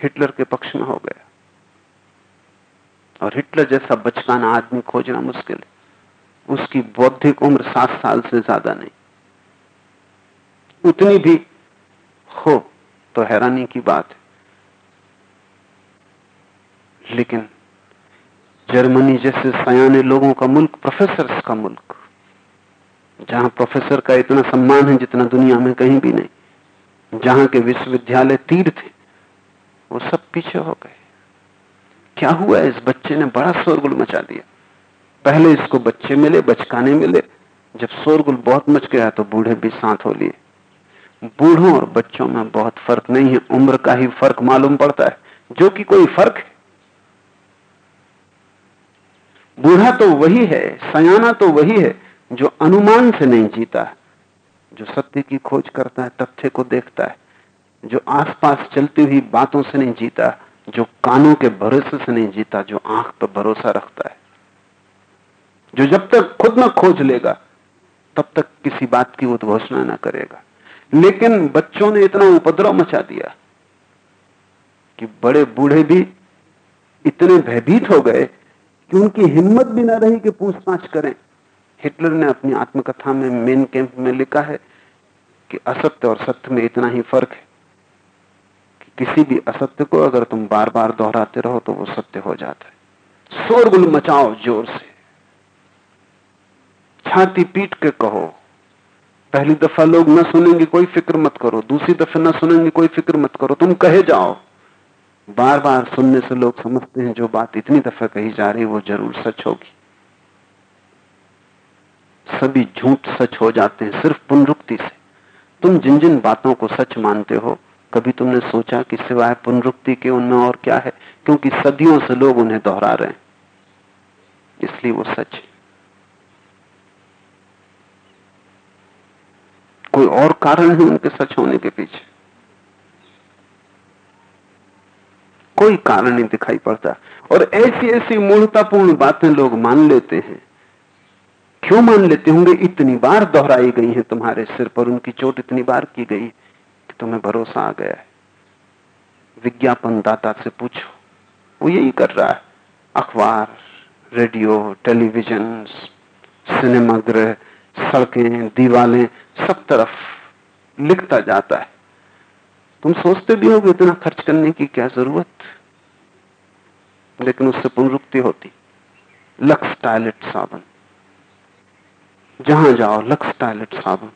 हिटलर के पक्ष में हो गया। और हिटलर जैसा बचकाना आदमी खोजना मुश्किल है। उसकी बौद्धिक उम्र सात साल से ज़्यादा नहीं। उतनी भी हो तो हैरानी की बात है। लेकिन जर्मनी जैसे सयाने लोगों का मुल्क प्रोफेसर का मुल्क, जहाँ प्रोफेसर का इतना सम्मान है जितना दुनिया में कहीं भी नहीं, जहाँ के विश्वविद्यालय तीर थे वो सब पीछे हो गए। क्या हुआ इस बच्चे ने? बड़ा शोरगुल मचा दिया। पहले इसको बच्चे मिले, बचकाने मिले। जब शोरगुल बहुत मच गया तो बूढ़े भी साथ हो लिए। बूढ़ों और बच्चों में बहुत फ़र्क नहीं है। उम्र का ही फ़र्क मालूम पड़ता है। जो कि कोई फ़र्क है। बूढ़ा तो वही है, सयाना तो वही है, जो अनुमान से नहीं जीता जो सत्य की खोज करता है, तथ्य को देखता है। जो आसपास चलती हुई बातों से नहीं जीता, जो कानों के भरोसे से नहीं जीता, जो आँख पर भरोसा रखता है। जो जब तक खुद न खोज लेगा, तब तक किसी बात की उद्घोषणा न करेगा। लेकिन बच्चों ने इतना उपद्रव मचा दिया कि बड़े बूढ़े भी इतने भयभीत हो गए कि उनकी हिम्मत भी ना रही कि पूछताछ करें। हिटलर ने अपनी आत्मकथा में मेन कैंप में लिखा है कि असत्य और सत्य में इतना ही फ़र्क है कि किसी भी असत्य को अगर तुम बार बार दोहराते रहो तो वो सत्य हो जाता है। शोरगुल मचाओ ज़ोर से। छाती पीट के कहो पहली दफ़ा लोग न सुनेंगे, कोई फ़िक्र मत करो। दूसरी दफे न सुनेंगे, कोई फ़िक्र मत करो। तुम कहे जाओ। बार बार सुनने से लोग समझते हैं, जो बात इतनी दफ़ा कही जा रही वो ज़रूर सच होगी। सभी झूठ सच हो जाते हैं, सिर्फ़ पुनरुक्ति से। तुम जिन जिन बातों को सच मानते हो, कभी तुमने सोचा कि सिवाय पुनरुक्ति के उनमें और क्या है? क्योंकि सदियों से लोग उन्हें दोहरा रहे हैं। इसलिए वो सच है। कोई और कारण है उनके सच होने के पीछे? कोई कारण नहीं दिखाई पड़ता। और ऐसी ऐसी मूर्तापूर्ण बातें लोग मान लेते हैं। क्यों मान लेते होंगे? इतनी बार दोहराई गई है तुम्हारे सिर पर, उनकी चोट इतनी बार की गई कि तुम्हें भरोसा आ गया है। विज्ञापन दाता से पूछो। वो यही कर रहा है। अखबार, रेडियो, टेलीविज़न, सिनेमागृह, सड़कें, दीवालें सब तरफ़ लिखता जाता है। तुम सोचते भी होगे इतना खर्च करने की क्या ज़रूरत? लेकिन उससे पुनरुक्ति होती। लक्स टॉयलेट साबुन। जहाँ जाओ, लक्स टॉयलेट साबुन।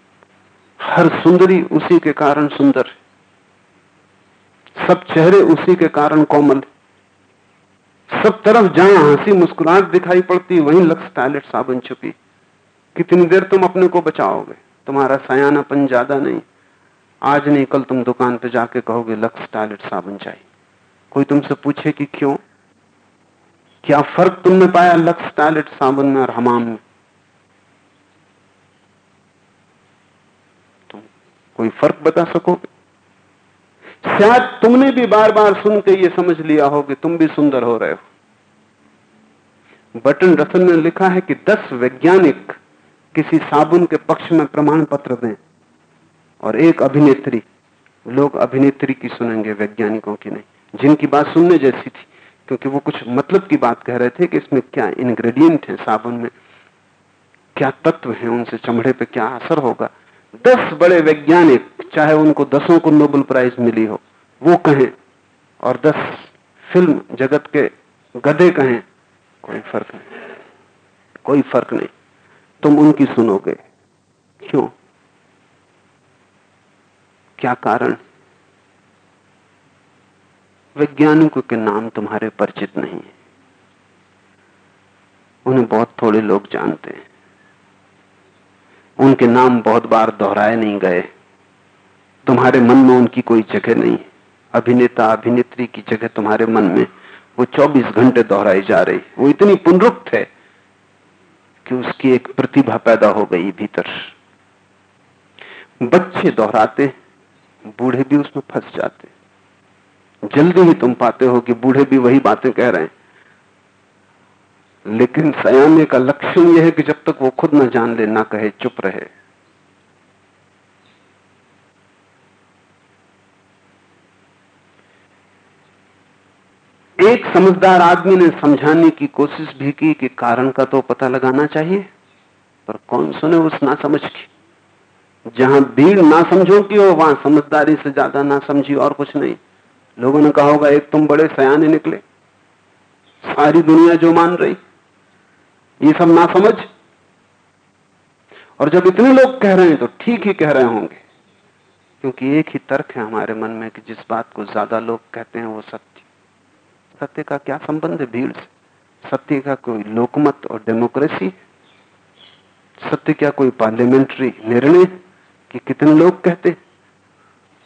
हर सुंदरी उसी के कारण सुंदर सब चेहरे उसी के कारण कोमल सब तरफ़ जहाँ हँसी मुस्कुराहट दिखाई पड़ती, वहीं लक्स टॉयलेट साबुन छुपी। कितनी देर तुम अपने को बचाओगे? तुम्हारा सयानापन ज़्यादा नहीं। आज नहीं, कल तुम दुकान पे जाके कहोगे, लक्स टॉयलेट साबुन चाहिए। कोई तुमसे पूछे कि क्यों? क्या फ़र्क तुमने पाया लक्स टॉयलेट साबुन में और हमाम में? तुम कोई फ़र्क बता सकोगे? शायद तुमने भी बार बार सुन के ये समझ लिया हो कि तुम भी सुंदर हो रहे हो। बटन रसन ने लिखा है कि दस वैज्ञानिक किसी साबुन के पक्ष में प्रमाण पत्र दें। और एक अभिनेत्री लोग अभिनेत्री की सुनेंगे वैज्ञानिकों की नहीं। जिनकी बात सुनने जैसी थी, क्योंकि वो कुछ मतलब की बात कह रहे थे कि इसमें क्या इंग्रेडिएंट है साबुन में, क्या तत्व है उनसे, चमड़े पे क्या असर होगा। दस बड़े वैज्ञानिक, चाहे उनको दसों को नोबेल प्राइज मिली हो, वो कहें, और दस फ़िल्म जगत के गधे कहें, कोई फ़र्क नहीं। कोई फ़र्क नहीं। तुम उनकी सुनोगे। क्यों? क्या कारण? वैज्ञानिकों के नाम तुम्हारे परिचित नहीं है। उन्हें बहुत थोड़े लोग जानते हैं। उनके नाम बहुत बार दोहराए नहीं गए। तुम्हारे मन में उनकी कोई जगह नहीं। अभिनेता, अभिनेत्री की जगह तुम्हारे मन में वो 24 घंटे दोहराई जा रही। वो इतनी पुनरुक्त है। कि उसकी एक प्रतिभा पैदा हो गई भीतर। बच्चे दोहराते, बूढ़े भी उसमें फंस जाते। जल्दी ही तुम पाते हो कि बूढ़े भी वही बातें कह रहे हैं। लेकिन सयाने का लक्षण यह है कि जब तक वो खुद न जान ले, ना कहे, चुप रहे। एक समझदार आदमी ने समझाने की कोशिश भी की कि कारण का तो पता लगाना चाहिए, पर कौन सुने उस ना समझ की? जहाँ भीड़ ना समझो की हो, वहाँ समझदारी से ज़्यादा ना समझी और कुछ नहीं। लोगों ने कहा होगा, एक तुम बड़े सयाने निकले। सारी दुनिया जो मान रही, ये सब ना समझ और जब इतने लोग कह रहे हैं तो ठीक ही कह रहे होंगे। क्योंकि एक ही तर्क है हमारे मन में कि जिस बात को ज़्यादा लोग कहते हैं, वो सत्य सत्य का क्या संबंध है भीड़ से? सत्य का कोई लोकमत और डेमोक्रेसी? सत्य क्या कोई पार्लियामेंट्री निर्णय कि कितने लोग कहते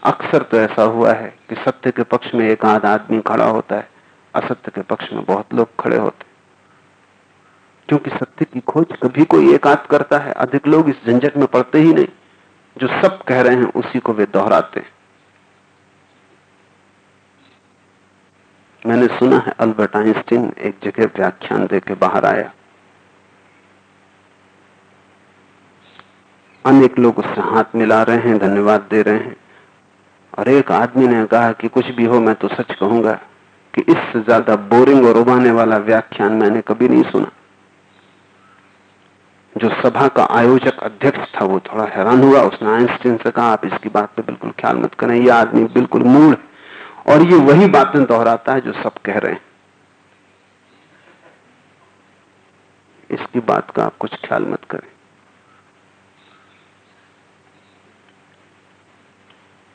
अक्सर तो ऐसा हुआ है कि सत्य के पक्ष में एक आध आदमी खड़ा होता है, असत्य के पक्ष में बहुत लोग खड़े होते क्योंकि सत्य की खोज कभी कोई एक आध करता है, अधिक लोग इस झंझट में पड़ते ही नहीं। जो सब कह रहे हैं, उसी को वे दोहराते हैं। मैंने सुना है, अल्बर्ट आइंस्टीन एक जगह व्याख्यान दे के बाहर आया। अनेक लोग उससे हाथ मिला रहे हैं, धन्यवाद दे रहे हैं। और एक आदमी ने कहा कि कुछ भी हो, मैं तो सच कहूँगा कि इससे ज़्यादा बोरिंग और उबाने वाला व्याख्यान मैंने कभी नहीं सुना। जो सभा का आयोजक अध्यक्ष था, वो थोड़ा हैरान हुआ। उसने आइंस्टीन से कहा, आप इसकी बात पे बिल्कुल ख्याल मत करें यह आदमी बिल्कुल मूड और ये वही बातें दोहराता है जो सब कह रहे हैं। इसकी बात का आप कुछ ख्याल मत करें।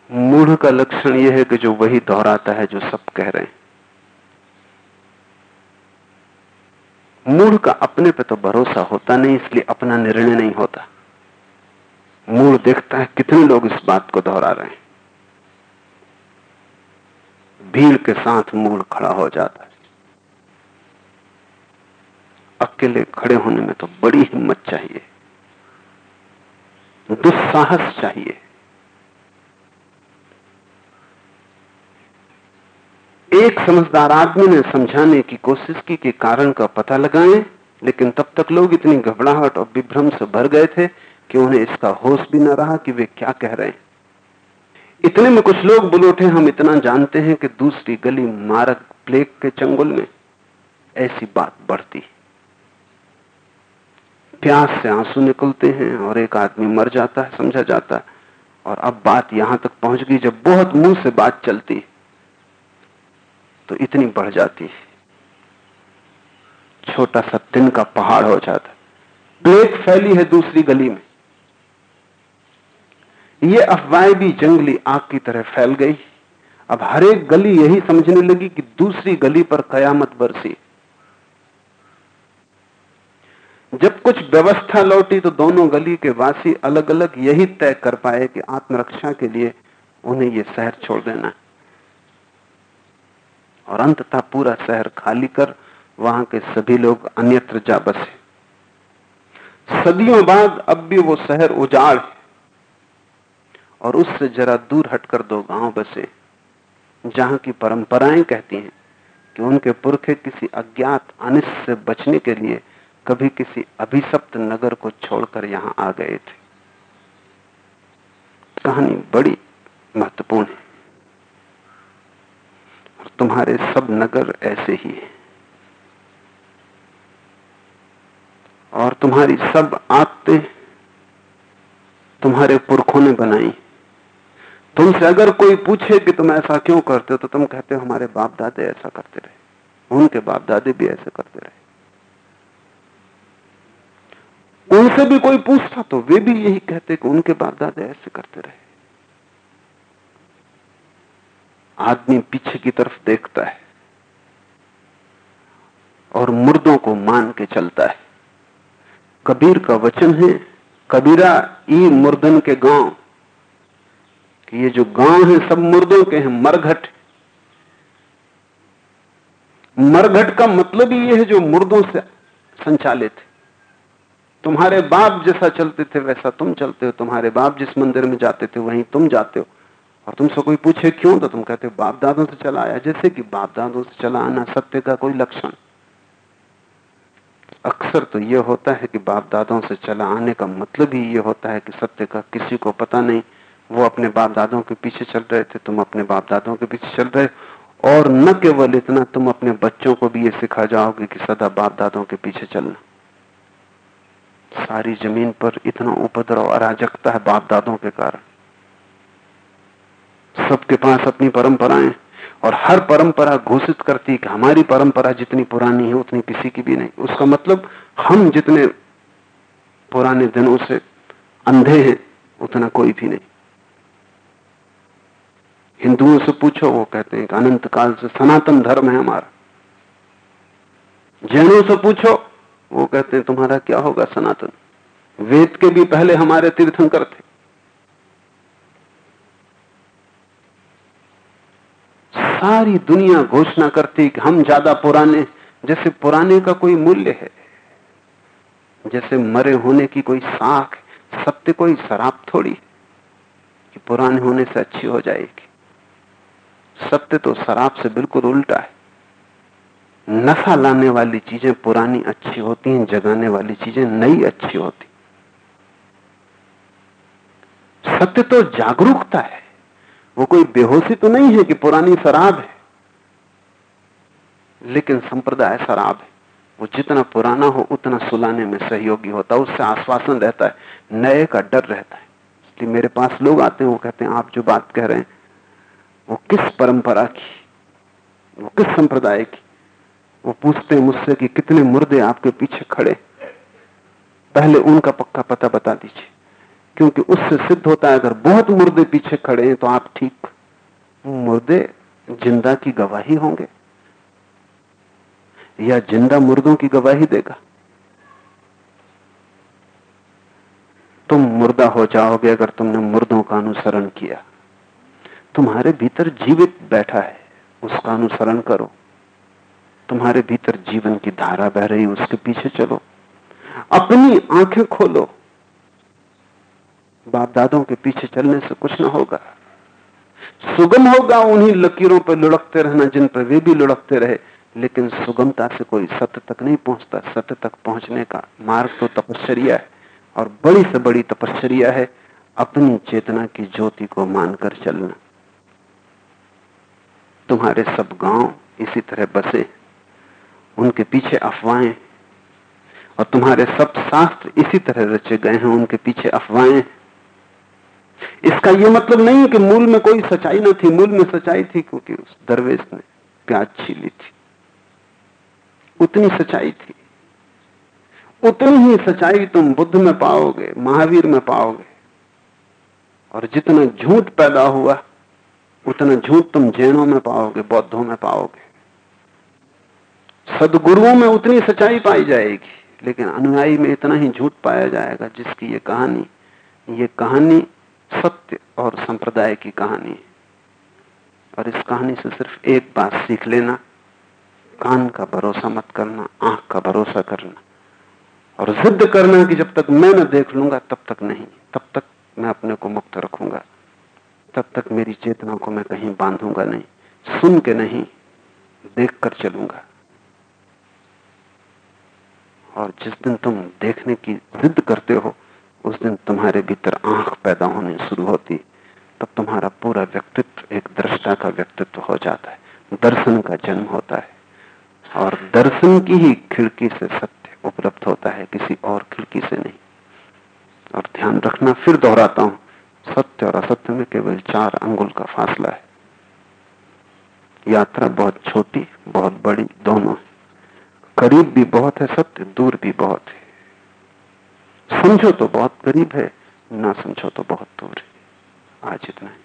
मूढ़ का लक्षण यह है कि जो वही दोहराता है जो सब कह रहे हैं। मूढ़ का अपने पे तो भरोसा होता नहीं, इसलिए अपना निर्णय नहीं होता। मूढ़ देखता है कितने लोग इस बात को दोहरा रहे हैं। भीड़ के साथ मूड खड़ा हो जाता है। अकेले खड़े होने में तो बड़ी हिम्मत चाहिए। दुस्साहस चाहिए। एक समझदार आदमी ने समझाने की कोशिश की कि कारण का पता लगाएँ, लेकिन तब तक लोग इतनी घबराहट और विभ्रम से भर गए थे कि उन्हें इसका होश भी न रहा कि वे क्या कह रहे हैं। इतने में कुछ लोग बोल उठे, हम इतना जानते हैं कि दूसरी गली मारक प्लेग के चंगुल में ऐसी बात बढ़ती प्यास से आँसू निकलते हैं और एक आदमी मर जाता है, समझा जाता है। और अब बात यहाँ तक पहुँच गई, जब बहुत मुँह से बात चलती तो इतनी बढ़ जाती है। छोटा सा दिन का पहाड़ हो जाता प्लेग फैली है दूसरी गली में। ये अफवाहें भी जंगली आग की तरह फैल गई। अब हर एक गली यही समझने लगी कि दूसरी गली पर कयामत बरसी। जब कुछ व्यवस्था लौटी तो दोनों गली के वासी अलग अलग यही तय कर पाए कि आत्मरक्षा के लिए उन्हें यह शहर छोड़ देना और अंततः पूरा शहर खाली कर वहाँ के सभी लोग अन्यत्र जा बसे। सदियों बाद अब भी वो शहर उजाड़ है। और उससे जरा दूर हटकर दो गाँव बसे, जहाँ की परंपराएँ कहती हैं कि उनके पुरखे किसी अज्ञात अनिष्ट से बचने के लिए कभी किसी अभिशप्त नगर को छोड़कर यहाँ आ गए थे। कहानी बड़ी महत्वपूर्ण है। और तुम्हारे सब नगर ऐसे ही हैं। और तुम्हारी सब आते तुम्हारे पुरखों ने बनाई तुमसे अगर कोई पूछे कि तुम ऐसा क्यों करते हो तो तुम कहते हो, हमारे बाप दादे ऐसा करते रहे। उनके बाप दादे भी ऐसे करते रहे। उनसे भी कोई पूछता तो वे भी यही कहते कि उनके बाप दादे ऐसे करते रहे। आदमी पीछे की तरफ़ देखता है और मुर्दों को मान के चलता है। कबीर का वचन है, कबीरा ई मुर्दन के गाँव कि ये जो गाँव है, सब मुर्दों के हैं, मरघट। मरघट का मतलब ही ये है जो मुर्दों से संचालित। है तुम्हारे बाप जैसा चलते थे, वैसा तुम चलते हो। तुम्हारे बाप जिस मंदिर में जाते थे, वहीं तुम जाते हो। और तुमसे कोई पूछे, क्यों? तो तुम कहते हो, बाप दादों से चला आया। जैसे कि बाप दादों से चला आना सत्य का कोई लक्षण। अक्सर तो यह होता है कि बाप दादों से चला आने का मतलब ही यह होता है कि सत्य का किसी को पता नहीं। वो अपने बाप दादों के पीछे चल रहे थे, तुम अपने बाप दादों के पीछे चल रहे और न केवल इतना, तुम अपने बच्चों को भी ये सिखा जाओगे कि सदा बाप दादों के पीछे चलना। सारी ज़मीन पर इतना उपद्रव, अराजकता है बाप दादों के कारण। सबके पास अपनी परंपराएँ, और हर परंपरा घोषित करती कि हमारी परंपरा जितनी पुरानी है, उतनी किसी की भी नहीं। उसका मतलब हम जितने पुराने दिनों से अंधे हैं, उतना कोई भी नहीं। हिंदुओं से पूछो, वो कहते हैं अनंत काल से सनातन धर्म है हमारा। जैनों से पूछो, वो कहते हैं, तुम्हारा क्या होगा सनातन? वेद के भी पहले हमारे तीर्थंकर थे। सारी दुनिया घोषणा करती कि हम ज़्यादा पुराने जैसे पुराने का कोई मूल्य है, जैसे मरे होने की कोई साख सत्य कोई शराब थोड़ी कि पुराने होने से अच्छी हो जाएगी। सत्य तो शराब से बिल्कुल उल्टा है। नशा लाने वाली चीज़ें पुरानी अच्छी होती हैं, जगाने वाली चीज़ें नई अच्छी होती सत्य तो जागरूकता है। वो कोई बेहोशी तो नहीं है कि पुरानी शराब है। लेकिन संप्रदाय शराब है। वो जितना पुराना हो, उतना सुलाने में सहयोगी होता है। उससे आश्वासन रहता है। नए का डर रहता है। इसलिए मेरे पास लोग आते हैं, वो कहते हैं, आप जो बात कह रहे हैं वो किस परंपरा की, वो किस संप्रदाय की? वो पूछते हैं मुझसे कि कितने मुर्दे आपके पीछे खड़े पहले उनका पक्का पता बता दीजिए, क्योंकि उससे सिद्ध होता है, अगर बहुत मुर्दे पीछे खड़े हैं तो आप ठीक मुर्दे ज़िंदा की गवाही होंगे, या ज़िंदा मुर्दों की गवाही देगा। तुम मुर्दा हो जाओगे अगर तुमने मुर्दों का अनुसरण किया। तुम्हारे भीतर जीवित बैठा है, उसका अनुसरण करो। तुम्हारे भीतर जीवन की धारा बह रही उसके पीछे चलो। अपनी आँखें खोलो। बाप दादों के पीछे चलने से कुछ ना होगा। सुगम होगा उन्हीं लकीरों पर लुढ़कते रहना, जिन पर वे भी लुढ़कते रहे। लेकिन सुगमता से कोई सत्य तक नहीं पहुँचता। सत्य तक पहुँचने का मार्ग तो तपश्चर्या है, और बड़ी से बड़ी तपश्चर्या है, अपनी चेतना की ज्योति को मानकर चलना। तुम्हारे सब गाँव इसी तरह बसे, उनके पीछे अफवाहें, और तुम्हारे सब शास्त्र इसी तरह रचे गए हैं उनके पीछे अफवाहें। इसका यह मतलब नहीं कि मूल में कोई सच्चाई न थी, मूल में सच्चाई थी क्योंकि उस दरवेश ने प्याज छीली थी। उतनी सच्चाई थी। उतनी ही सच्चाई तुम बुद्ध में पाओगे, महावीर में पाओगे, और जितना झूठ पैदा हुआ उतना झूठ तुम जैनों में पाओगे, बौद्धों में पाओगे। सदगुरुओं में उतनी सच्चाई पाई जाएगी, लेकिन अनुयायी में इतना ही झूठ पाया जाएगा, जिसकी ये कहानी ये कहानी सत्य और संप्रदाय की कहानी है। और इस कहानी से सिर्फ़ एक बात सीख लेना, कान का भरोसा मत करना, आँख का भरोसा करना, और जिद करना कि जब तक मैं न देख लूँगा, तब तक नहीं, तब तक मैं अपने को मुक्त रखूँगा। तब तक मेरी चेतना को मैं कहीं बांधूँगा नहीं, सुन के नहीं देख कर चलूँगा। और जिस दिन तुम देखने की जिद करते हो, उस दिन तुम्हारे भीतर आँख पैदा होनी शुरू होती, तब तुम्हारा पूरा व्यक्तित्व एक दृष्टा का व्यक्तित्व हो जाता है, दर्शन का जन्म होता है। और दर्शन की ही खिड़की से सत्य उपलब्ध होता है, किसी और खिड़की से नहीं। और ध्यान रखना, फिर दोहराता हूँ सत्य और असत्य में केवल चार अंगुल का फासला है। यात्रा बहुत छोटी, बहुत बड़ी, दोनों। करीब भी बहुत है, सत्य दूर भी बहुत है। समझो तो बहुत करीब है, ना समझो तो बहुत दूर है। आज इतना है।